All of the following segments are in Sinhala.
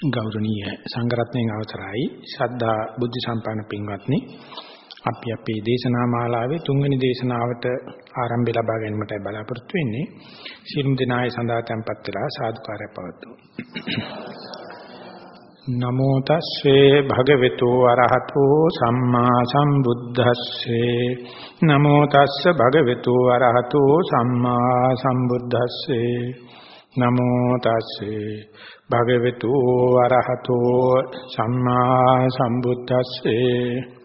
ගෞරවනීය සංඝරත්නයේ අවසරයි. ශ්‍රද්ධා බුද්ධ සම්පන්න පින්වත්නි අපි අපේ දේශනා මාලාවේ තුන්වෙනි දේශනාවට ආරම්භය ලබා ගැනීමටයි බලාපොරොත්තු වෙන්නේ. සියලුම දෙනායි සඳහා tempත් වෙලා සාදුකාරය පවතුමු නමෝ තස්සේ භගවතු අරහතෝ සම්මා සම්බුද්දස්සේ. නමෝ තස්ස භගවතු අරහතෝ සම්මා සම්බුද්දස්සේ. නමෝ තස්සේ. භගවතු වරහතෝ සම්මා සම්බුද්දස්සේ.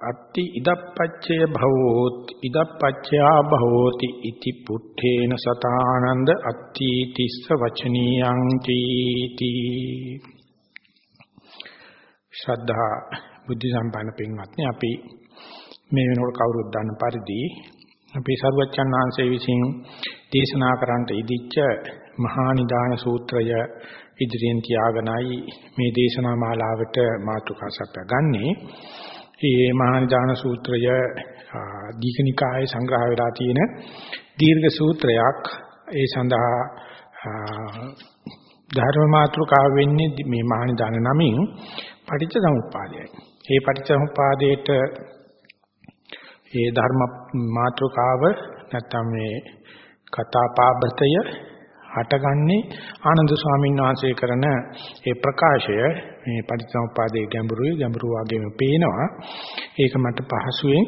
අත්ති ඉදප්පච්චය භවෝත් ඉදප්පච්චයා භවෝති ඉති පුත්තේන සතානන්ද අත්ති තිස්ස වචනියං තීති ශ්‍රද්ධා බුද්ධ සම්පන්න පින්වත්නි අපි මේ වෙනකොට කවුරුත් දන්න පරිදි අපේ සරුවච්චන් වහන්සේ විසින් දේශනා කරන්නට ඉදිච්ච මහා නිදාන සූත්‍රය ඉදිරියෙන් තියාගෙනයි මේ දේශනා මාලාවට මාතෘකා සපයගන්නේ. මේ මහා නිදාන සූත්‍රය දීඝනිකායේ සංග්‍රහ වෙලා තියෙන දීර්ඝ සූත්‍රයක්. ඒ සඳහා ධර්ම මාතෘකාව වෙන්නේ මේ මහා නිදාන නමින් පටිච්ච සමුප්පාදයයි. මේ පටිච්ච සමුප්පාදයේට ඒ ධර්ම මාතෘකාව නැත්නම් මේ කතා පාබතය හටගන්නේ ආනන්ද ස්වාමීන් වහන්සේ කරන ඒ ප්‍රකාශය මේ පටිච්චසමුප්පාදයේ ගැඹුරුයි ගැඹුරු වගේම පේනවා. ඒක මට පහසුවෙන්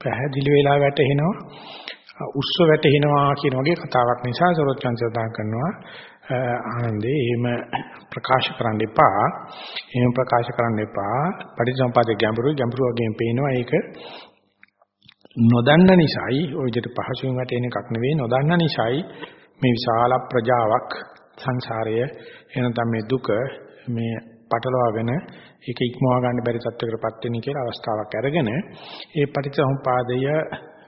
පැහැදිලි වෙලා වැටහෙනවා. උස්ස වැටෙනවා කියන වගේ කතාවක් නිසා සරොච්චන් සදාන් කරනවා. ආනන්දේ එහෙම ප්‍රකාශ කරන්න එපා. එහෙම ප්‍රකාශ කරන්න එපා. පටිච්චසමුපාදයේ ගැඹුරු ගැඹුරු වගේම පේනවා ඒක නොදන්න නිසායි ওই විදිහට පහසුවෙන් වැටෙන එකක් නෙවෙයි නොදන්න නිසායි මේ විශාල ප්‍රජාවක් සංසාරය එනතම මේ දුක මේ පටලවාගෙන ඒක ඉක්මවා ගන්න බැරි තත්යකටපත් වෙන කියලා අවස්ථාවක් අරගෙන ඒ පටිච්චසමුපාදය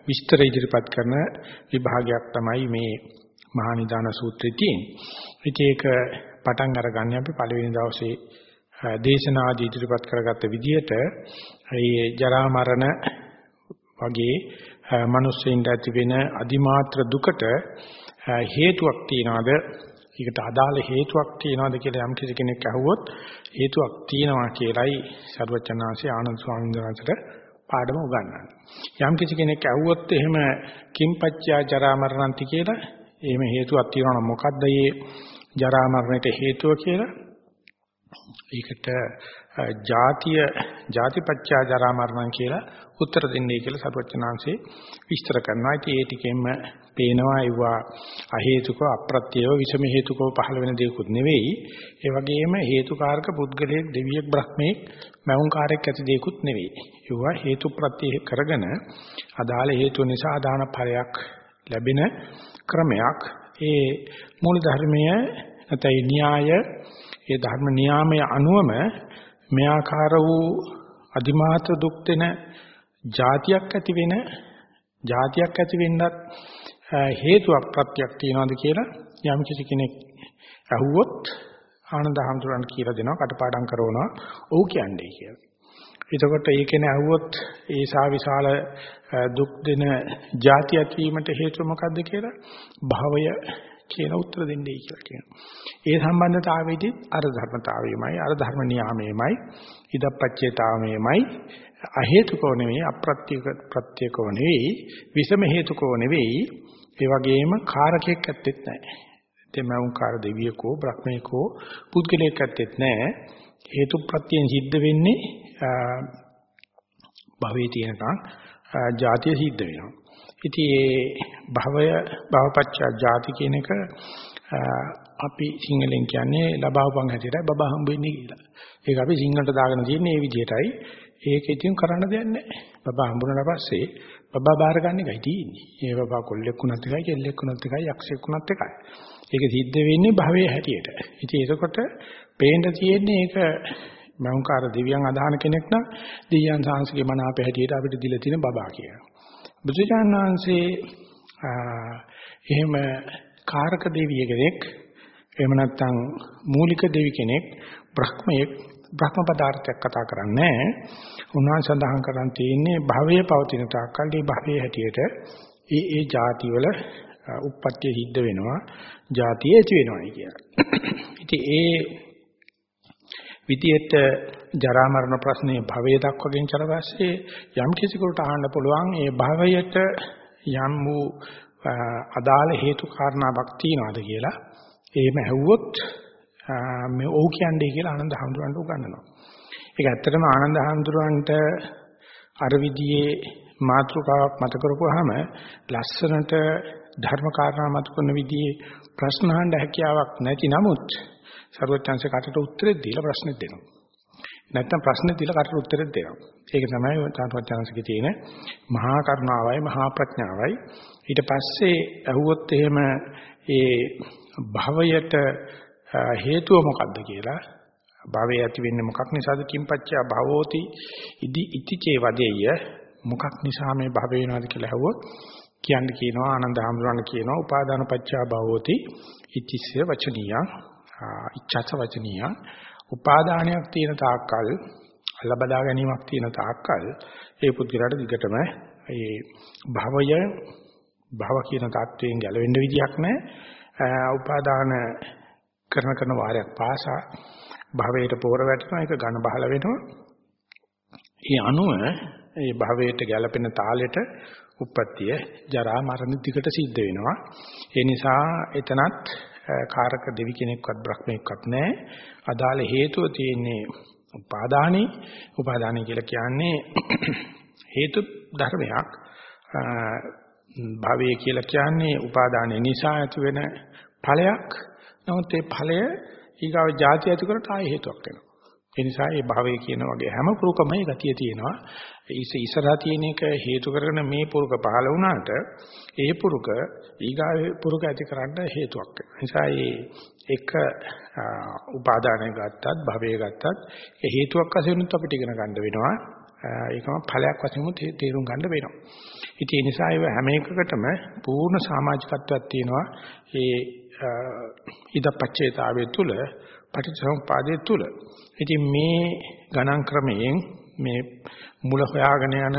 විස්තර ඉදිරිපත් කරන විභාගයක් තමයි මේ මහා නිදාන සූත්‍රයේ තියෙන්නේ. ඒක පටන් අරගන්නේ අපි පළවෙනි දවසේ දේශනාදී ඉදිරිපත් කරගත්ත විදිහට මේ ජරා මරණ වගේ මිනිස්සුන්ට ඇති වෙන අදිමාත්‍ර දුකට හේතුවක් තියනවාද ඒකට අදාළ හේතුවක් තියනවාද කියලා යම් කිසි කෙනෙක් අහුවොත් හේතුවක් තියනවා කියලයි සර්වචනාංශේ ආනන්ද ස්වාමීන් වහන්සේට පාඩම උගන්වන්නේ. යම් කිසි කෙනෙක් අහුවොත් එහෙම කිම්පච්චා ජරා මරණන්ති කියලා එහෙම හේතුවක් තියෙනවා නම් මොකද්ද මේ ජරා මරණයට හේතුව කියලා? ඒකට ජාතිය ජාතිපච්චා ජරා මරණම් කියලා උත්තර දෙන්නේ කියලා සරුවචනාංශේ විස්තර කරනවා. ඉතින් ඒ ටිකෙන්ම පේනවා ඒවා අහේතුක අප්‍රත්‍යව විෂම හේතුකව පහළ වෙන දේකුත් නෙවෙයි. ඒ වගේම හේතුකාරක පුද්ගලයෙක් දෙවියෙක් බ්‍රහ්මෙක් මෞංකාරයක් ඇති දේකුත් නෙවෙයි. ඒවා හේතු ප්‍රත්‍ය කරගෙන අදාළ හේතු නිසා අදාන ඵලයක් ලැබෙන ක්‍රමයක්. ඒ මූල ධර්මයේ නැත්නම් න්‍යාය ඒ ධර්ම නියාමය අනුවම මේ ආකාර වූ අදිමාත්‍ර දුක් දෙන જાතියක් ඇති වෙන જાතියක් ඇති වෙන්නත් හේතුවක් ප්‍රත්‍යක් තියනවාද කියලා යම් කිසි කෙනෙක් අහුවොත් ආනන්ද හැමතුරන් කියලා දෙනවා කටපාඩම් කරනවා ඔව් කියන්නේ කියලා. එතකොට ඒ කෙනේ අහුවොත් ඒ සා විශාල දුක් දෙන જાති ඇතිවීමට හේතුව මොකද්ද කියලා භවය කියන උත්තර දෙන්නේ කියලා කියනවා. ඒ සම්බන්ධතාවයේදී අර ධර්මතාවයමයි අර ධර්ම නියාමයමයි ඉදප්පච්චේතාවයමයි අහේතුකෝ නෙවෙයි අප්‍රත්‍යක ප්‍රත්‍යකෝ නෙවෙයි විසම හේතුකෝ නෙවෙයි ඒ වගේම කාරකයක් ඇත්තෙත් නැහැ. දෙමවුන්කාර දෙවියකෝ බ්‍රහ්මේකෝ පුද්ගලයෙක් ඇත්තෙත් නැහැ. හේතු ප්‍රත්‍යයෙන් සිද්ධ වෙන්නේ භවයේ තියෙනකන් ජාතිය සිද්ධ වෙනවා. ඉතින් ඒ භවය භවපච්චය ජාති කියන එක අපි සිංහලෙන් කියන්නේ ලබාවපන් හැටියට බබා හම්බෙන්නේ කියලා. ඒක අපි සිංහලට දාගෙන තියෙන්නේ මේ විදිහටයි. ඒක ඉතින් කරන්න දෙයක් නැහැ. බබා හම්බුනට පස්සේ බබා බාර ගන්න එකයි තියෙන්නේ. ඒ බබා කොල්ලෙක් වුණත් එකයි, කෙල්ලෙක් වුණත් එකයි, යක්ෂයෙක් වුණත් එකයි. ඒක සිද්ධ වෙන්නේ භවයේ හැටියට. ඉතින් ඒකකොට පේන්න තියෙන්නේ ඒක මෞංකාර දෙවියන් අදහන කෙනෙක් නම් දෙවියන් සාංශගේ මන අපේ හැටියට අපිට දීලා තියෙන බබා කියලා. බුදුචාන් වහන්සේ එහෙම කාරක දෙවිය කෙනෙක් එහෙම නැත්නම් මූලික දෙවි කෙනෙක් බ්‍රහ්මයෙක් බ්‍රහ්ම පදාර්ථයක් කතා කරන්නේ උන්වහන්සේ සඳහන් කරන් තියෙන්නේ භවයේ පවතින තාක්කල් මේ භවයේ හැටියට ඒ ඒ ಜಾති වල උප්පත්තිය සිද්ධ වෙනවා, ජාතිය ඇති වෙනවායි කියලා. ඉතින් ඒ විදියට ජරා මරණ ප්‍රශ්නේ භවයේ දක්වගෙන ඉතර පස්සේ යම් කිසිකට අහන්න පුළුවන් ඒ භවයට යම් වූ අදාළ හේතු කාරණාවක් තියනවාද කියලා. එහෙම ඇහුවොත් මේ ඔව් කියන්නේ කියලා ආනන්ද හඳුරන්න උගන්වනවා. ඒක ඇත්තටම ආනන්ද හඳුරන්ට අර විදිහේ මාතෘකාවක් මත කරපුවාම ලස්සනට ධර්ම කාරණා මත කරන විදිහේ ප්‍රශ්න අහන්න හැකියාවක් නැති නමුත් සර්වඥාන්සේ කටට උත්තරේ දීලා ප්‍රශ්නෙත් දෙනවා. නැත්තම් ප්‍රශ්නේ දීලා කටට උත්තරෙත් දෙනවා. ඒක තමයි සර්වඥාන්සේගේ තියෙන මහා කරුණාවයි මහා ප්‍රඥාවයි. ඊට පස්සේ අහුවොත් එහෙම ඒ භවයට හේතුව මොකක්ද කියලා භවය ඇති වෙන්නේ මොකක් නිසාද කිම්පච්චා භවෝති ඉදි ඉතිචේ වදෙය මොකක් නිසා මේ භව වෙනවද කියලා අහුවොත් කියන්න කියනවා ආනන්ද හැමරණ කියනවා උපාදාන පච්චා භවෝති ඉතිස්ස වචනියං ඉච්ඡාස වචනියං. උපාදානයක් තියෙන තාක්කල් ලබදා ගැනීමක් තියෙන තාක්කල් ඒ පුද්ගලයාට දිගටම ඒ භවය භව කියන தත්වයෙන් ගැලවෙන්න විදියක් නැහැ උපාදාන කරන කරන වාරයක් පාසා භවයට පෝර වැටෙනවා ඒක ඝන බහල වෙනවා. ඒ අනුව ඒ භවයට ගැලපෙන තාලෙට උප්පත්තිය ජරා මරණ දිගට සිද්ධ වෙනවා. ඒ නිසා එතනත් කාරක දෙවි කෙනෙක්වත් බ්‍රහ්මෙක්වත් නැහැ. අදාළ හේතුව තියෙන්නේ උපාදානේ උපාදානේ කියලා කියන්නේ හේතු ධර්මයක්. භවය කියලා කියන්නේ උපාදානේ නිසා ඇති වෙන ඵලයක්. නමුත් ඒ ඵලය ඊගාව ಜಾති ඇති කරට ආයෙ හේතුවක් වෙනවා. ඒ නිසා මේ භවය කියන වගේ හැම පුරුකම ඒ ගතිය තියෙනවා. ඉස ඉසරා තියෙන එක හේතු කරගෙන මේ පුරුක පහළ වුණාට ඒ පුරුක ඊගාවේ පුරුක ඇති කරන්න හේතුවක් වෙනවා. නිසා මේ එක උපාදානය ගත්තත් භවය ගත්තත් ඒ හේතුවක් වශයෙන් අපිට ඉගෙන ගන්න වෙනවා. ඒකම ඵලයක් වශයෙන් තේරුම් ගන්න වෙනවා. ඉතින් ඒ නිසා ඒව හැම එකකටම පූර්ණ සමාජිකත්වයක් තියෙනවා. ඒ ඉදපච්චේතාවය තුල පටිච්චසමුපාදයේ තුල. ඉතින් මේ ගණන් ක්‍රමයෙන් මේ මුල හොයාගෙන යන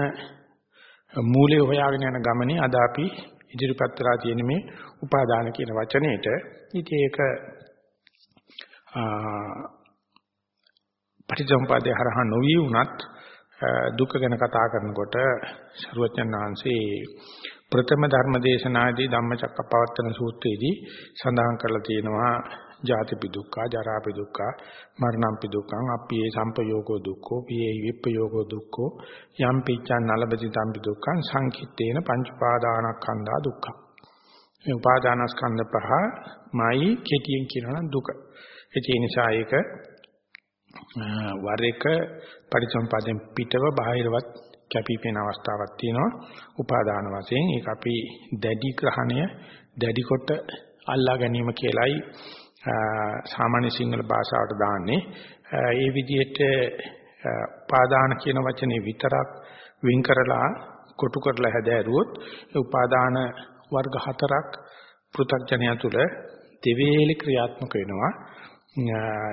මූලය හොයාගෙන යන ගමනේ අද අපි ඉදිරිපත් කරලා තියෙන මේ උපාදාන කියන වචනේට. ඉතින් ඒක පටිච්චසමුපාදේ හරහා නොවි වුණත් දුක ගැන කතා කරනකොට ශරුවචන් වහන්සේ ප්‍රථම ධර්ම දේශනාදී ධම්මචක්කපවත්තන සූත්‍රයේදී සඳහන් කරලා තියෙනවා ජාතිපි දුක්ඛ, ජරාපි දුක්ඛ, මරණම්පි දුක්ඛං, අප්පියේ සම්පයෝගෝ දුක්ඛෝ, පියේ විප්පයෝගෝ දුක්ඛෝ, යම් පිච්ඡන් නලබති තම්පි දුක්ඛං සංකිට්ඨේන පංච උපාදානස්කන්ධා දුක්ඛ. මේ උපාදානස්කන්ධ පහ මයි කෙටියෙන් කියනවා දුක. ඒ නිසා ඒක වර එක පරිසම්පාදයෙන් පිටව බාහිරවත් කැපිපෙන අවස්ථාවක් තියෙනවා උපාදාන වශයෙන් ඒක අපි දැඩි ග්‍රහණය දැඩි කොට අල්ලා ගැනීම කියලයි සාමාන්‍ය සිංහල භාෂාවට දාන්නේ. ඒ විදිහට උපාදාන කියන වචනේ විතරක් වින් කරලා කොටු කරලා හැදෑරුවොත් ඒ උපාදාන වර්ග හතරක් පෘථග්ජනය තුළ දෙවේලි ක්‍රියාත්මක වෙනවා.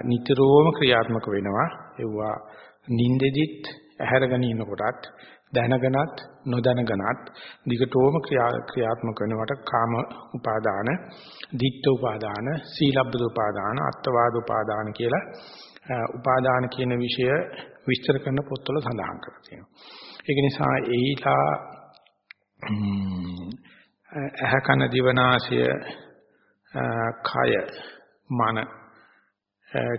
නිතරම ක්‍රියාත්මක වෙනවා. ඒවා නින්දෙදිත් ඇහැරගෙන ඉන්නකොටත් දැනගෙනත් නොදැනගෙනත් දිගටම ක්‍රියාත්මක වෙනවට කාම උපාදාන, ditth උපාදාන, සීලබ්බද උපාදාන, අත්වාද උපාදාන කියලා උපාදාන කියන විෂය විස්තර කරන පොත්වල සඳහන් කරලා තියෙනවා. ඒක නිසා ඒලා ඇහ කන දිවනාසය කය මන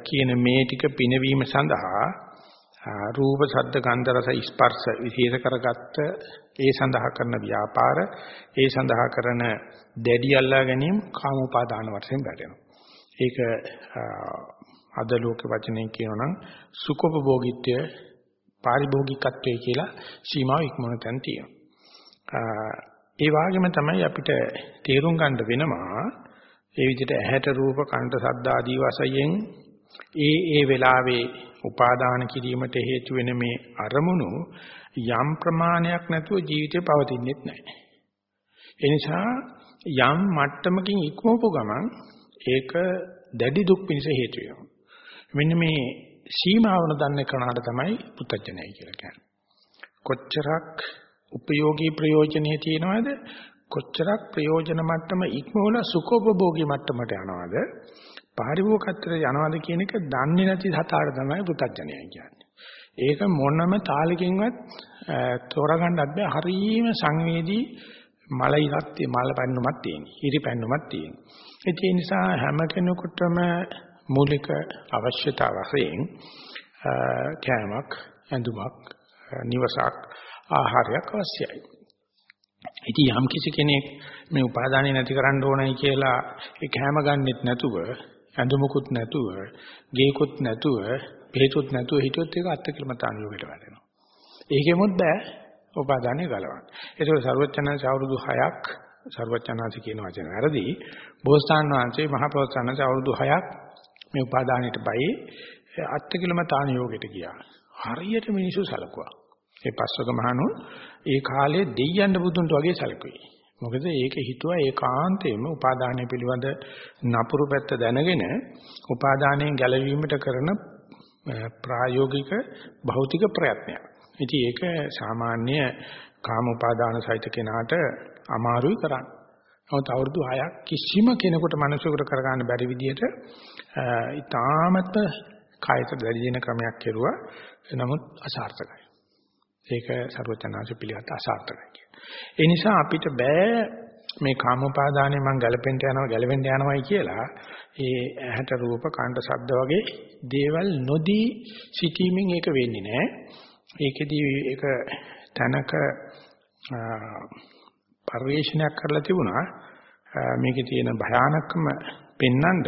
කියන මේ ටික පිනවීම සඳහා රූප ශබ්ද ගන්ධ රස ස්පර්ශ විශේෂ කරගත්ත ඒ සඳහා කරන ව්‍යාපාර ඒ සඳහා කරන දැඩි අල්ලා ගැනීම කාම උපාදාන වශයෙන් වැටෙනවා. ඒක අද ලෝක වචනයෙන් කියනනම් සුඛෝපභෝගීත්වය පාරිභෝගිකත්වය කියලා සීමාව ඉක්මන තැන් තියෙනවා. ඒ වගේම තමයි අපිට තේරුම් ගන්න වෙනවා ඒ විදිහට ඇහැට රූප කනට ශබ්ද ආදී වශයෙන් ඒ ඒ වෙලාවේ උපාදාන කිරීමට හේතු වෙන මේ අරමුණු යම් ප්‍රමාණයක් නැතුව ජීවිතේ පවතින්නේ නැහැ. ඒ නිසා යම් මට්ටමකින් ඉක්මවපු ගමන් ඒක දැඩි දුක් පිණිස හේතු වෙනවා. මෙන්න මේ සීමාවන දන්නේ කනහට තමයි පුත්තජනයි කියලා කියන්නේ. කොච්චරක් උපයෝගී ප්‍රයෝජනෙ තියෙනවද කොච්චරක් ප්‍රයෝජන මට්ටම ඉක්මවල සුඛෝපභෝගී මට්ටමට යනවද පාරිභෝගකත්වයට යනවද කියන එක දන්නේ නැති සතාට තමයි පුතඥය කියන්නේ. ඒක මොනම තාලකින්වත් තෝරගන්නත් බෑ හරීම සංවේදී මල ඉරක් මල පැන්නුමක් තියෙන. ඉරි පැන්නුමක් තියෙන. ඒ නිසා හැම කෙනෙකුටම මූලික අවශ්‍යතා වශයෙන් කෑමක්, ඇඳුමක්, නිවසක්, ආහාරයක් අවශ්‍යයි. ඉතින් යම් කිසි කෙනෙක් මේ උපාදානෙ නැති කරන්න ඕනයි කියලා ඒ කෑම ගන්නෙත් නැතුව, ඇඳුමකුත් නැතුව, ගේකුත් නැතුව, බෙහෙතුත් නැතුව හිටියොත් ඒක අත්කලමතාන් යෝගයට වැටෙනවා. ඒකෙමුත් බෑ උපාදානෙ ගලවන්න. ඒක සර්වචනංශ අවුරුදු 6ක් සර්වචනංශ කියන වචන වැරදි. බෝසතාන් වහන්සේ මහ ප්‍රවචනංශ අවුරුදු 6ක් මේ උපාදානෙට බයි අත්කිලමතාන යෝගයට ගියා. හරියට මිනිස්සු සලකුවා. ඒ පස්වක මහණුන් ඒ කාලේ දෙයයන්ට බුදුන්ට වගේ සැලකුවේ. මොකද ඒක හිතුවා ඒකාන්තයෙන්ම උපාදානය පිළිබඳ නපුරු පැත්ත දැනගෙන උපාදානයෙන් ගැලවීමට කරන ප්‍රායෝගික භෞතික ප්‍රයත්නයක්. ඉතින් ඒක සාමාන්‍ය කාම උපාදාන සහිත කෙනාට අමාරුයි කරන්න. නමුත් අවුරුදු 6ක් කිසිම කෙනෙකුට මිනිසෙකුට කරගන්න බැරි විදිහට ඊටාමත් කායත දැඩි දෙන ක්‍රමයක් කෙරුවා. නමුත් අසාර්ථකයි. ඒක ਸਰවචනාංශ පිළිගත් අසාර්ථකයි. ඒ නිසා අපිට බෑ මේ කාමෝපාදානෙ මං ගැලපෙන්න යනවා ගැලවෙන්න යනවායි කියලා ඒ ඇහැට රූප කණ්ඩ ශබ්ද වගේ දේවල් නොදී සිටීමෙන් ඒක වෙන්නේ නැහැ. ඒකෙදී ඒක තනක පරිවේශනයක් කරලා තිබුණා. මේකේ තියෙන භයානකම පෙන්නඳ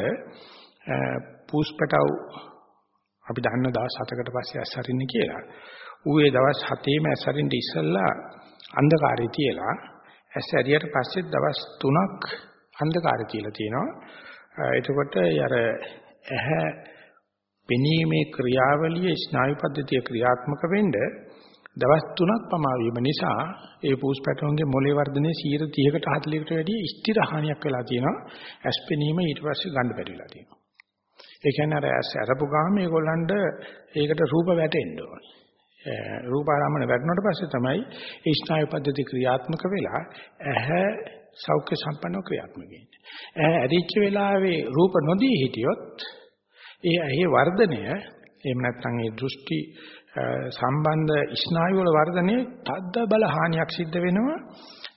පූස්පටව අපි දන්න දවස් 7කට පස්සේ ඇස්සරින්නේ කියලා. ඌ ඒ දවස් 7ේම ඇස්සරින්න ඉස්සෙල්ලා අන්ධකාරය තියලා ඇස් ඇරියට පස්සේ දවස් 3ක් අන්ධකාරය කියලා තියෙනවා. එතකොට අර ඇහැ පෙනීමේ ක්‍රියාවලිය ස්නායු පද්ධතිය ක්‍රියාත්මක වෙන්න දවස් 3ක් පමා වීම නිසා ඒ පූස් පැටවුන්ගේ මොලේ වර්ධනයේ 30කට 40කට වැඩිය ස්ථිර හානියක් වෙලා තියෙනවා. ඇස් පෙනීම ඊට පස්සේ ගන්න බැරි වෙලා තියෙනවා. ඒ කියන්නේ අර ඇස් අරපු ගාම මේගොල්ලන්ට ඒකට රූප වැටෙන්න ඕනේ. රූපාරාමන වැඩනට පස්සේ තමයි ඒ ස්නායු පද්ධති ක්‍රියාත්මක වෙලා ඇහැ සෞඛ්‍ය සම්පන්නව ක්‍රියාත්මක වෙන්නේ. ඇහැ ඇරිච්ච වෙලාවේ රූප නොදී හිටියොත් ඒ ඇහි වර්ධනය එහෙම නැත්නම් ඒ දෘෂ්ටි සම්බන්ධ ස්නායු වල වර්ධනයේ තද්ද බල හානියක් සිද්ධ වෙනවා.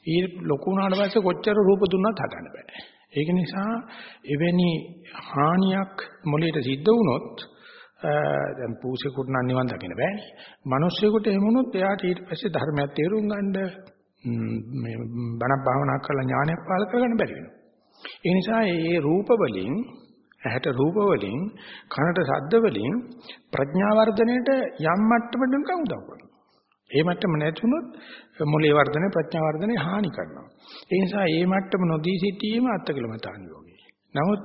ඊ ලොකු වුණාට පස්සේ කොච්චර රූප දුන්නත් හදන්න බෑ. ඒක නිසා එවැනි හානියක් මොළයට සිද්ධ වුණොත් දැන් පූසෙකුට නම් නිවන් දකින්න බෑනේ. මිනිස්සුෙකුට එහෙම වුණොත් එයාට ඊට පස්සේ ධර්මයක් තේරුම් ගන්න මේ බණ භාවනා කරලා ඥානයක් පාල කරගන්න බැරි වෙනවා. ඒ නිසා මේ රූප වලින් ඇහැට රූප වලින් කනට ශබ්ද වලින් ප්‍රඥා වර්ධනයට යම් මට්ටමකට උදව් කරනවා. ඒ මට්ටම නැතුනොත් මොලේ වර්ධනය ප්‍රඥා වර්ධනය හානි කරනවා. ඒ නිසා මේ මට්ටම නොදී සිටීම අත්කලමතාන් යෝගී. නමුත්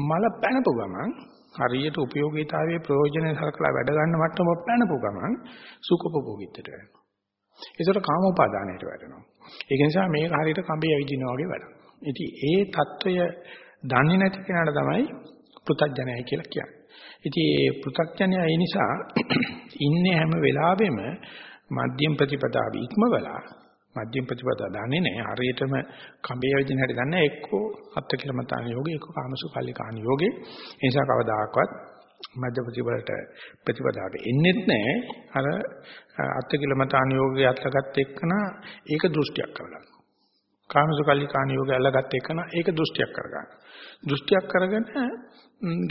මල පැනපු ගමන් හරියට උපයෝගීතාවයේ ප්‍රයෝජන සලකලා වැඩ ගන්න මට්ටම පැනපු ගමන් සුඛපභෝගීත්වයට වැටෙනවා. ඒසොට කාම උපාදානයට වැටෙනවා. ඒක නිසා මේක හරියට කඹේ ඇවිදිනා වගේ වැඩක්. ඉතින් ඒ తত্ত্বය දන්නේ නැති කෙනාට තමයි පෘථග්ජනයයි කියලා කියන්නේ. ඉතින් ඒ පෘථග්ජනයයි නිසා ඉන්නේ හැම වෙලාවෙම මධ්‍යම ප්‍රතිපදාව ඉක්මවලා මධ්‍යම ප්‍රතිපදාව දන්නේ නැහැ. හරියටම කඹේ වදින හැටි දන්නේ එක්කෝ අත්කලමතාන යෝගේ එක්කෝ කාමසුකල්ලිකාන යෝගේ. ඒ නිසා කවදාකවත් මධ්‍ය ප්‍රතිපලට ප්‍රතිපදාවට එන්නේත් නැහැ. අර අත්කලමතාන යෝගේ අත්ලගත් එක්කන ඒක දෘෂ්ටියක් කරගන්න. කාමසුකල්ලිකාන යෝගේ අල්ලගත් එක්කන ඒක දෘෂ්ටියක් කරගන්න. දෘෂ්ටියක් කරගෙන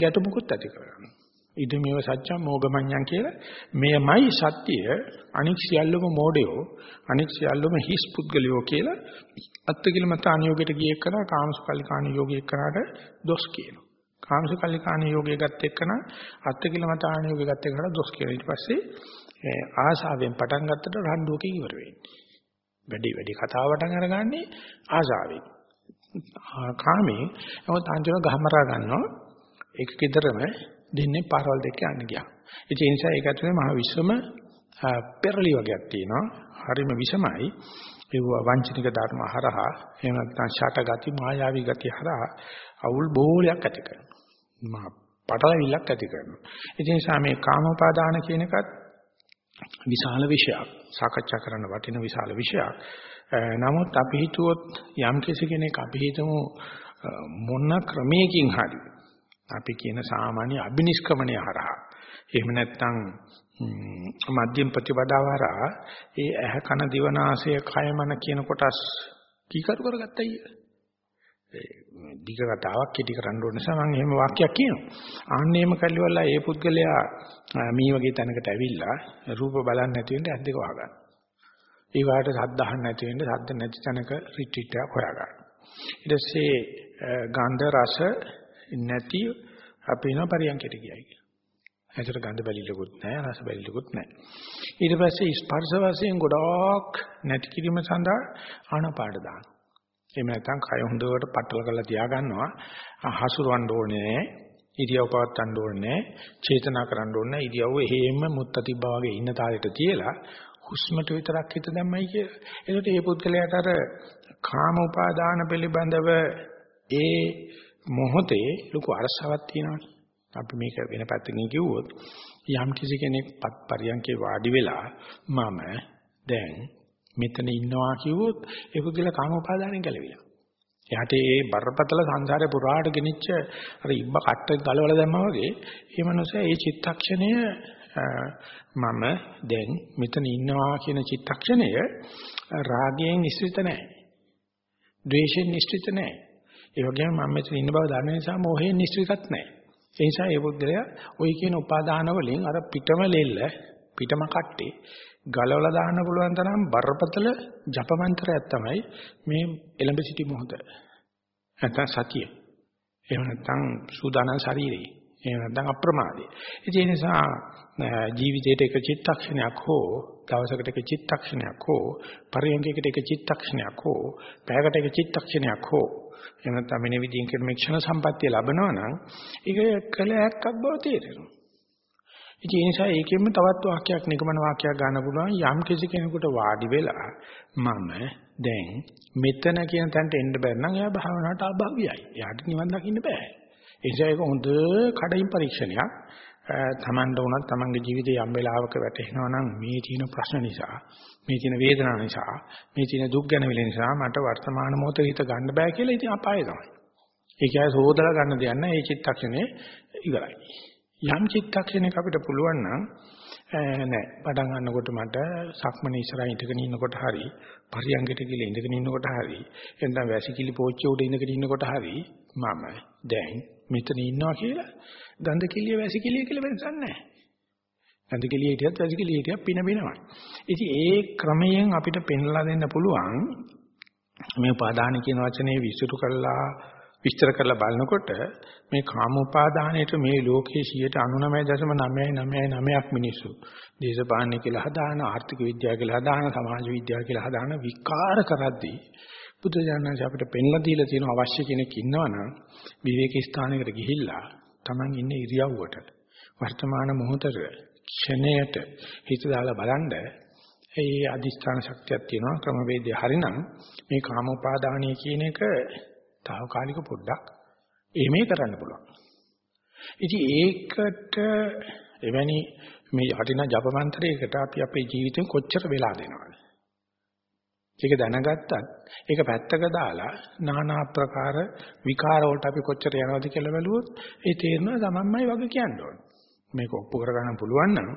ගැටමුකුත් ඇති කරගන්න. ඉදමේව සත්‍යම් මෝගමඤ්ඤං කියලා. මෙයමයි සත්‍යය අනික් සියල්ලම මෝඩයෝ අනික් සියල්ලම හිස් පුද්ගලයෝ කියලා අත්තිකිලමත අනියෝගයට ගියේ කරා කාමසුකල්ලිකාණ යෝගයේ කරාට දොස් කියනවා. කාමසුකල්ලිකාණ යෝගයේ ගත්ත එක්කන අත්තිකිලමත අනියෝගයේ ගත්ත එක්කන දොස් කියනවා. ඊට පස්සේ ආසාවෙන් පටන් ගත්තට රණ්ඩුවක ඉවර වෙන්නේ. වැඩි වැඩි කතාව පටන් අරගන්නේ ආසාවෙන්. කාමේ. නමුත් අන්තිම ගහමරා ගන්නවා. ඒක කිතරම දෙන්නේ පාරවල් දෙක යන්න ගියා. ඒ නිසා ඒක ඇතුලේ මහ විශ්වම පෙරලි වගේක් තියෙනවා. හරිම විසමයි. ඒව වංචනික ධර්ම හරහා එහෙම නැත්නම් ෂට ගති මායාවී ගති හරහා අවුල් බෝලයක් ඇති කරනවා. මා පටලවිල්ලක් ඇති කරනවා. ඒ නිසා මේ කාමෝපාදාන කියන එකත් විශාල විෂයක්. සාකච්ඡා කරන්න වටින විශාල විෂයක්. නමුත් අපි හිතුවොත් යම් කෙනෙක් අපි හිතමු මොන ක්‍රමයකින් හරි අපි කියන සාමාන්‍ය අබිනිෂ්ක්‍මණය හරහා එහෙම නැත්නම් මධ්‍යම ප්‍රතිපදාව හරහා ඒ ඇහ කන දිව නාසය කය මන කියන කොටස් කීකරු කරගත්තයි ඒ දිග කතාවක් කෙටි කරන්න ඕන නිසා මම එහෙම වාක්‍යයක් කියනවා. ආන්නේම කල්ලිවලා ඒ පුද්ගලයා මේ වගේ තැනකට ඇවිල්ලා රූප බලන්නේ නැති වෙන්න ඇද්දක වහගන්න. ඒ වාට සද්ද අහන්න නැති වෙන්න සද්ද නැති තැනක රිට්‍රීට් එකක් හොයාගන්න. ඊට පස්සේ ගන්ධ රස නැති අපි වෙන පරියන්කයට ගියයි කියලා. ඇතර ගඳ බැලිලකුත් නැහැ රස බැලිලකුත් නැහැ. ඊට පස්සේ ස්පර්ශ වශයෙන් ගොඩක් නැති කිරීම සඳහා ආනපාඩ දාන. එහෙම නැත්නම් කය හොඳට පట్టල කරලා තියාගන්නවා. හසුරවන්න ඕනේ නැහැ. ඉරියව් පවත්වන්න ඕනේ චේතනා කරන්න ඕනේ ඉරියව් එහෙම මුත්ත තිබ්බා වගේ ඉන්න තාලෙට තියලා හුස්මට විතරක් හිත දැම්මයි කියලා. ඒකට මේ පුද්ගලයාට අර කාම උපාදාන පිළිබඳව ඒ මොහොතේ ලොකු අරසාවක් තියෙනවානේ. අපි මේක වෙන පැත්තකින් කිව්වොත් යම් කිසි කෙනෙක් පරියන්කේ වාඩි වෙලා මම දැන් මෙතන ඉන්නවා කිව්වොත් ඒ පුද්ගලයා කාම උපාදානෙන් ගැලවිලා. එයාට ඒ බරපතල සංසාරේ පුරාට ගෙනිච්ච අර ඉබ්බ කට්ට ගලවලා දැම්මා වගේ ඒ මනුස්සයා ඒ චිත්තක්ෂණය මම දැන් මෙතන ඉන්නවා කියන චිත්තක්ෂණය රාගයෙන් නිස්සිත නැහැ. ද්වේෂයෙන් නිස්සිත නැහැ. ඒ වගේම මම මෙතන ඉන්න බව දන්න නිසා මොහෙන් නිස්සිතත් නැහැ. ඒ නිසා ඒ පුද්ගලයා ওই කියන උපාදාන වලින් අර පිටම ලෙල්ල පිටම කට්ටේ ගලවලා දාන්න පුළුවන් තරම් බරපතල ජප මන්ත්‍රයක් තමයි මේ එලඹ සිටි මොහොත. නැත්නම් සතිය. එහෙම නැත්නම් සූදානම් ශරීරය. එහෙම නැත්නම් අප්‍රමාදය. ඒ නිසා ජීවිතේට එක චිත්තක්ෂණයක් හෝ දවසකට එක චිත්තක්ෂණයක් හෝ පරියන්කයකට එක චිත්තක්ෂණයක් හෝ පැයකට එක චිත්තක්ෂණයක් හෝ එහෙම නැත්නම් මෙන්න විදිහින් කියන මේ ක්ෂණ සම්පත්තිය ලැබනවා නම් ඒක කළ හැක්කක් බව තේරෙනවා. ඉතින් ඒ නිසා ඒකෙන්ම තවත් වාක්‍යයක් නිගමන වාක්‍යයක් ගන්න පුළුවන් යම් කිසි කෙනෙකුට වාඩි වෙලා මම දැන් මෙතන කියන තැනට එන්න බැරි නම් එයා භාවනාවට අභාවියයි. එයාට නිවන් දකින්න බෑ. ඒ නිසා ඒක හොඳ කඩින් පරීක්ෂණයක්. තමන්ට උනත් තමන්ගේ ජීවිතේ යම් වෙලාවක වැටෙනවා නම් මේ තියෙන ප්‍රශ්න නිසා මේ තියෙන වේදනාව නිසා මේ තියෙන දුක් ගැන විල නිසා මට වර්තමාන මොහොතේ හිත ගන්න බෑ කියලා ඉතින් අපාය තමයි. ඒක ඇයි සෝදලා ගන්න දෙයක් නැහැ. ඒ චිත්තක්ෂණේ ඉවරයි. යම් චිත්තක්ෂණයක අපිට පුළුවන් නම් නෑ පටන් ගන්නකොට මට සක්මන ඉස්සරහින් ඉඳගෙන ඉන්නකොට හරි පරියංගයට ගිහලා ඉඳගෙන ඉන්නකොට හරි එතන වැසිකිලි පෝච්චිය උඩ ඉඳගෙන ඉන්නකොට හරි මම දැන් මෙතන ඉන්නවා කියලා ගන්ධ කිලිය වැසිකිලිය කියලා වෙනසක් නැහැ. ගන්ධ කිලිය හිටියත් වැසිකිලිය හිටියත් පින වෙනවා. ඉතින් ඒ ක්‍රමයෙන් අපිට පෙන්ලා දෙන්න පුළුවන් මේ උපාදාන කියන වචනේ විස්තර කරලා විස්තර කරලා බලනකොට මේ කාම උපාදානයේට මේ ලෝකයේ 99.999ක් මිනිස්සු දේශපාලන කියලා හදාන ආර්ථික විද්‍යාව කියලා හදාන සමාජ විද්‍යාව කියලා හදාන විකාර කරද්දී බුදු දඥාංශ අපිට පෙන්ලා දීලා තියෙන අවශ්‍ය කෙනෙක් ඉන්නවනම් විවේක ස්ථානයකට ගිහිල්ලා Taman ඉන්නේ ඉරියව්වට වර්තමාන මොහොතට ක්ෂණයට හිත දාලා බලන්න ඒ අදිස්ථාන ශක්තියක් තියෙනවා ක්‍රමවේදය හරිනම් මේ කාම උපාදානය කියන එක తాවකාලික පොඩ්ඩක් එහෙමේ කරන්න පුළුවන්. ඉතින් ඒකට එවැනි මේ වටිනා ජප මන්ත්‍රයකට අපි අපේ ජීවිතෙන් කොච්චර වෙලා දෙනවද? ඒක දැනගත්තත් ඒක පැත්තක දාලා নানা ආකාර විකාර වලට අපි කොච්චර යනවද කියලා බැලුවොත් ඒ තේරෙනවා තමන්මයි වගේ කියන්න ඕනේ. මේක ඔප්පු කරගන්න පුළුවන් නම්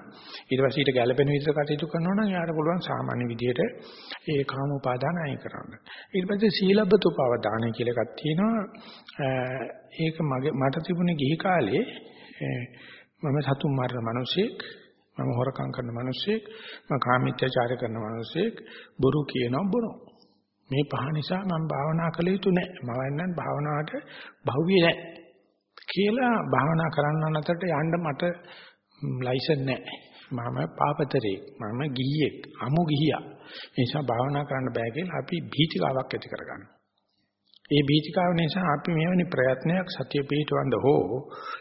ඊට පස්සේ ඊට ගැළපෙන විදිහට කටයුතු කරනවා නම් යාට පුළුවන් සාමාන්‍ය විදිහට ඒ කාම උපාදාන අයින් කරන්න. ඊට පස්සේ සීලබ්බත උපාදානය කියලා එකක් තියෙනවා. ඒක මගේ මට තිබුණේ ගිහි කාලේ මම සතුන් මරන මිනිසෙක් මම හොරකම් කරන මිනිසෙක් මම කාමීත්‍යචාර කරන මිනිසෙක් බොරු කියනවා බොනවා. මේ පහ නිසා මම භාවනා කළ යුතු නැහැ. මම වන්නම් භාවනාවට බහුවිය නැහැ. කියලා භාවනා කරන්න අතරට යන්න මට ලයිසන් නැහැ. මම පාපතරේ මම ගිහියෙක් අමු ගිහියා. ඒ නිසා භාවනා කරන්න බෑ කියලා අපි භීතිකාවක් ඇති කරගන්නවා. ඒ භීතිකාව නිසා අපි මෙවැනි ප්‍රයත්නයක් සතිය පිටවන්න හෝ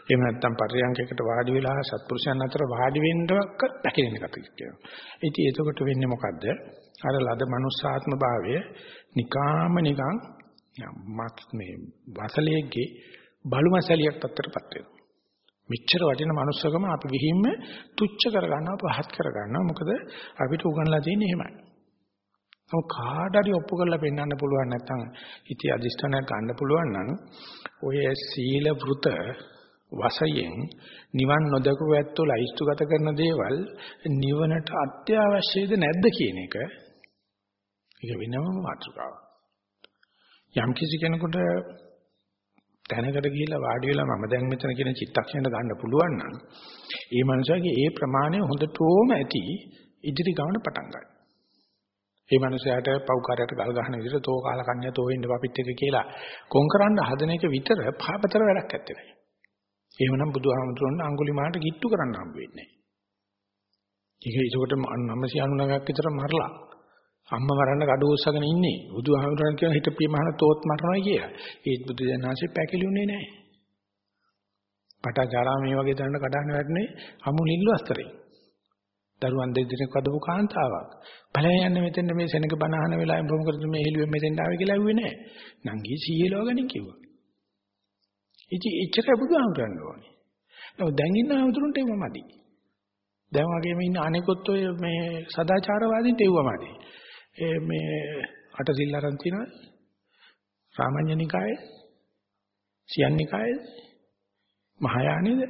එහෙම නැත්නම් පරියන්කයකට වාඩි වෙලා සත්පුරුෂයන් අතර වාඩි වෙන්නවත් පැකිලෙන එකක් කියනවා. ඉතින් එතකොට වෙන්නේ මොකද්ද? අර ලද මනුස්සාත්ම භාවය නිකාම නිකන් මේ වසලයේගේ බලු මසලියක් පැත්තටපත් වෙනවා. මෙච්චර වටින manussකම අපි ගිහින්ම තුච්ච කරගන්නවා පහත් කරගන්නවා මොකද අපිට උගන්ලා තියෙන්නේ එහෙමයි. නමුත් කාට හරි ඔප්පු කරලා පෙන්වන්න පුළුවන් නැත්නම් ඉති අදිෂ්ඨානයක් ගන්න පුළුවන් නම් ඔය සීල වෘත වශයෙන් නිවන් නොදකව ඇත්තෝ ලයිස්තුගත කරන දේවල් නිවනට අත්‍යවශ්‍යද නැද්ද කියන එක ඒක වෙනම මාතෘකාවක්. යම් කිසි කෙනෙකුට තැනකට ගිහිල්ලා වාඩි වෙලා මම දැන් මෙතන කියන චිත්තක්ෂණයට ගන්න පුළුවන් නම් ඒ මනුස්සයාගේ ඒ ප්‍රමාණය හොඳටම ඇති ඉදිරි ගමන පටන් ගන්න. ඒ මනුස්සයාට පෞකාරයට ගල් ගන්න විදිහට තෝ කාල කන්‍ය තෝ ඉන්න අපිත් එක කියලා කොන් කරන්න හදන එක විතර පාපතර වැඩක් නැත්තේ නෑ. එහෙමනම් බුදුහාමුදුරන් අඟුලිමාලට කිට්ටු කරන්න හම්බ වෙන්නේ නෑ. ඒක ඒකට 999ක් විතර මරලා අම්ම මරන්න කඩ උස්සගෙන ඉන්නේ. බුදුහාමුදුරන් කියන හිටපිය මහන තෝත් මරනවා කියලා. ඒත් බුදු දනහසේ පැකිලුනේ නැහැ. පටාචාරා මේ වගේ දන්න කඩන්න වැටනේ අමු නිල්ලු අස්තරේ. දරුවන් දෙදෙනෙක් වදපු කාන්තාවක්. බලයන් යන්නේ මෙතෙන්ද මේ සෙනඟ බනහන වෙලාවෙ මොකද මේ හෙළුවෙන් මෙතෙන්ට ආවේ කියලා ඇහුවේ නැහැ. නංගී සීයලව ගනින් කිව්වා. ඉතින් එච්චර බුදුහාමුදුරන් ඕනේ. නමුත් දැන් ඉන්න ආමුදුරන්ට ඒව මදි. දැන් වගේම ඉන්න අනෙකුත් ඔය මේ සදාචාරවාදීන්ට ඒව මදි. ඒ මේ අටසිල් අරන් තියනවා රාමඤ්ඤනිකායේ සියන්නිකායේ මහායානෙද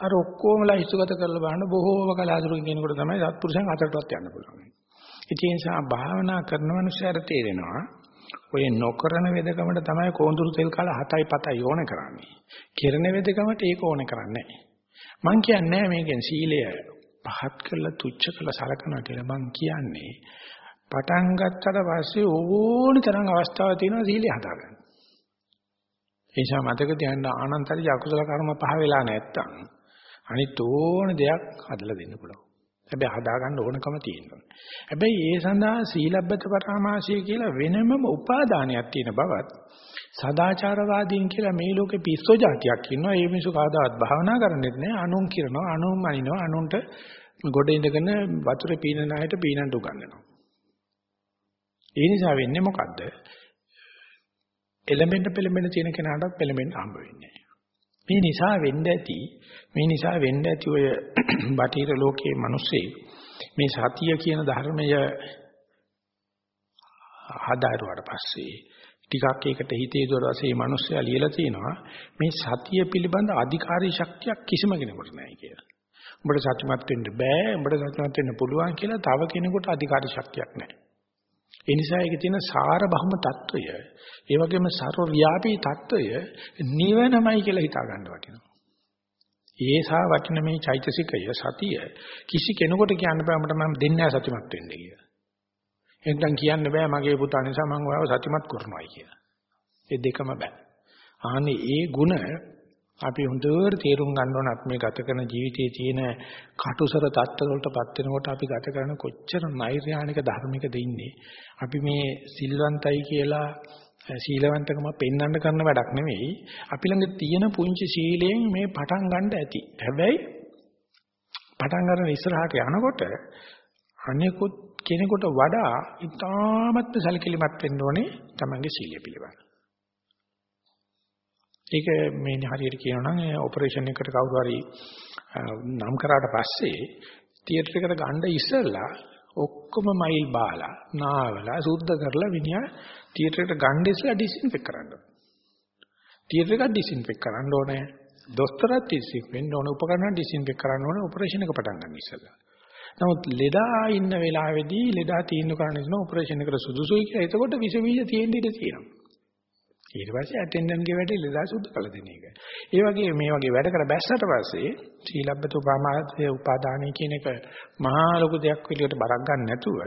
අර ඔක්කොමලා ඉස්සුගත කරලා බලන බොහෝම කලාතුරකින් කෙනෙකුට තමයි සත්පුරුෂයන් අතරටවත් යන්න පුළුවන්. ඒ නිසා භාවනා කරන මනුස්සයර තේරෙනවා ඔය නොකරන වෙදකමට තමයි කොඳුරු තෙල් කාලා 7යි 7යි ඕන කරන්නේ. කෙරෙන වෙදකමට ඒක ඕන කරන්නේ නැහැ. මං කියන්නේ මේකෙන් සීලය පහත් කරලා තුච්ච කරලා සලකනවා කියලා මං කියන්නේ පටන් ගත්තට පස්සේ ඕනි තරම් අවස්ථාවක් තියෙනවා සීලය හදාගන්න. ඒ නිසා මතක තියාගන්න ආනන්තරි අකුසල කර්ම පහ වෙලා නැත්තම් අනිත් ඕන දෙයක් හදලා දෙන්න පුළුවන්. හැබැයි හදාගන්න ඕනකම තියෙනවා. හැබැයි ඒ සඳහා සීලබ්බත පරාමාසය කියලා වෙනමම උපාදානයක් තියෙන බවත් සදාචාරවාදීන් කියලා මේ ලෝකේ පිස්සෝ જાතියක් ඉන්නවා. ඒ මිනිස්සු කවදාවත් භාවනා කරන්නේ නැහැ. අනුන් කිරනවා, අනුන් මනිනවා, අනුන්ට ගොඩ ඉඳගෙන වතුරේ පීනන අයට පීනන්න උගන්වනවා. ඒ නිසා වෙන්නේ මොකද්ද? එලෙමෙන්ට පෙලෙමෙන්න තියෙන කෙනාටත් පෙලෙමෙන්න හම්බ වෙන්නේ මේ නිසා වෙන්න ඇති මේ නිසා වෙන්න ඇති ඔය බටහිර ලෝකයේ මිනිස්සේ මේ සතිය කියන ධර්මය හදාරුවාට පස්සේ ටිකක් ඒකට හිතේ දොරසේ මිනිස්සයා ලියලා තිනවා මේ සතිය පිළිබඳ අධිකාරී ශක්තියක් කිසිම කෙනෙකුට නැහැ කියලා. උඹට සත්‍යමත් වෙන්න බෑ උඹට සත්‍යමත් වෙන්න පුළුවන් කියලා තව කෙනෙකුට අධිකාරී ශක්තියක් නැහැ. ඒ නිසා ඒකේ තියෙන සාර බහම తত্ত্বය, ඒ වගේම ਸਰව ව්‍යාපී తত্ত্বය නිවනමයි කියලා හිතා ගන්න වටිනවා. ඒසා වටින මේ චෛතසිකය සතිය කිසි කෙනෙකුට කියන්න බෑ මට මම දෙන්නේ සතිමත් වෙන්න කියලා. එහෙනම් කියන්න බෑ මගේ පුතා නිසා මම ඔයාව සතිමත් කරනවායි කියලා. ඒ දෙකම බෑ. ආනේ ඒ ಗುಣ අපි හොඳට තේරුම් ගන්න ඕන අපි මේ ගත කරන ජීවිතයේ තියෙන කටුසර තත්ත්වවලටපත් වෙනකොට අපි ගත කරන කොච්චර නෛර්යානික ධර්මිකද ඉන්නේ. අපි මේ සිල්වන්තයි කියලා සීලවන්තකම පෙන්වන්න කරන වැඩක් නෙවෙයි. අපි ළඟ තියෙන පුංචි සීලයෙන් මේ පටන් ගන්න ඇති. හැබැයි පටන් ගන්න ඉස්සරහට යනකොට අනිකුත් කෙනෙකුට වඩා ඉතාමත් සැලකිලිමත් වෙන්න ඕනේ තමන්ගේ සීලය පිළිබඳ. ඒක මේ හරියට කියනවා නම් ඔපරේෂන් එකකට කවුරු හරි නම් කරාට පස්සේ තියටර් එකට ගන්න ඉස්සෙල්ලා ඔක්කොම මයිල් බාලා නාවලා සුද්ධ කරලා විනියා තියටර් එකට ගන්න ඉස්සෙල්ලා ඩිස්ඉන්ෆෙක්ට් කරන්න ඕනේ. තියටර් එක ඩිස්ඉන්ෆෙක්ට් කරන්න ඕනේ. දොස්තරත් ඩිස්ඉන්ෆෙක්ට් වෙන්න ඕනේ. උපකරණ ඩිස්ඉන්ෆෙක්ට් කරන්න ඕනේ ඔපරේෂන් එක පටන් ගන්න ඉස්සෙල්ලා. නමුත් ලෙඩා ඉන්න වෙලාවේදී ලෙඩා තීන්දුව කරන්න ඉන්න ඔපරේෂන් එකට සුදුසුයි කියලා එතකොට විස බීජ තියෙන්න ඉඩ තියෙනවා. ඊට පස්සේ ඇටෙන්ඩන්ට් ගේ වැඩේ ලෙඩා සුද්ධ කළ දෙන එක. ඒ වගේ මේ වගේ වැඩ කර බැස්සට පස්සේ සීලබ්බත උපාමාත්‍ය උපාදානය කියන එක මහා ලොකු දෙයක් විදියට බරක් ගන්න නැතුව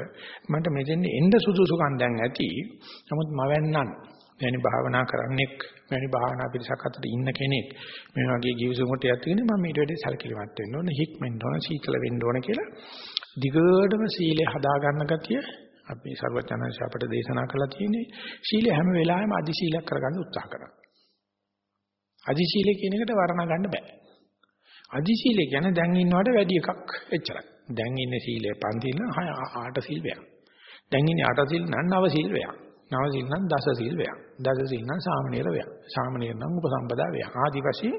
මට මෙතෙන් එන්න සුදුසුකම් දැන් ඇති. නමුත් මවන්නන් මෙනි භාවනා කරන්නෙක් මෙනි භාවනා පිරිසක් අතර ඉන්න කෙනෙක් මේ වගේ ජීවිසුමට යත්ගෙන මම ඊට වැඩි සැලකිලිමත් වෙන්න ඕන හික්මෙන්න ඕන සීතල වෙන්න ඕන කියලා දිගටම සීලය හදා ගන්න ගතිය අපි ਸਰවඥාන්ස අපට දේශනා කළා තියෙන්නේ සීලය හැම වෙලාවෙම අදි සීලයක් කරගන්න උත්සාහ කරා. අදි සීලය කියන එකට වර්ණ ගන්න බෑ. අදි සීලය කියන්නේ දැන් ඉන්නවට වැඩි එකක් එච්චරයි. දැන් ඉන්නේ සීලය පන්තිල ආට සීලයක්. දැන් ඉන්නේ ආට සීල් නම් නව සීලයක්. නව සීල් නම් දස සීලයක්. දස සීල් නම් සාමනීර වේය. සාමනීර නම් උපසම්පදා වේය. ආදි වශයෙන්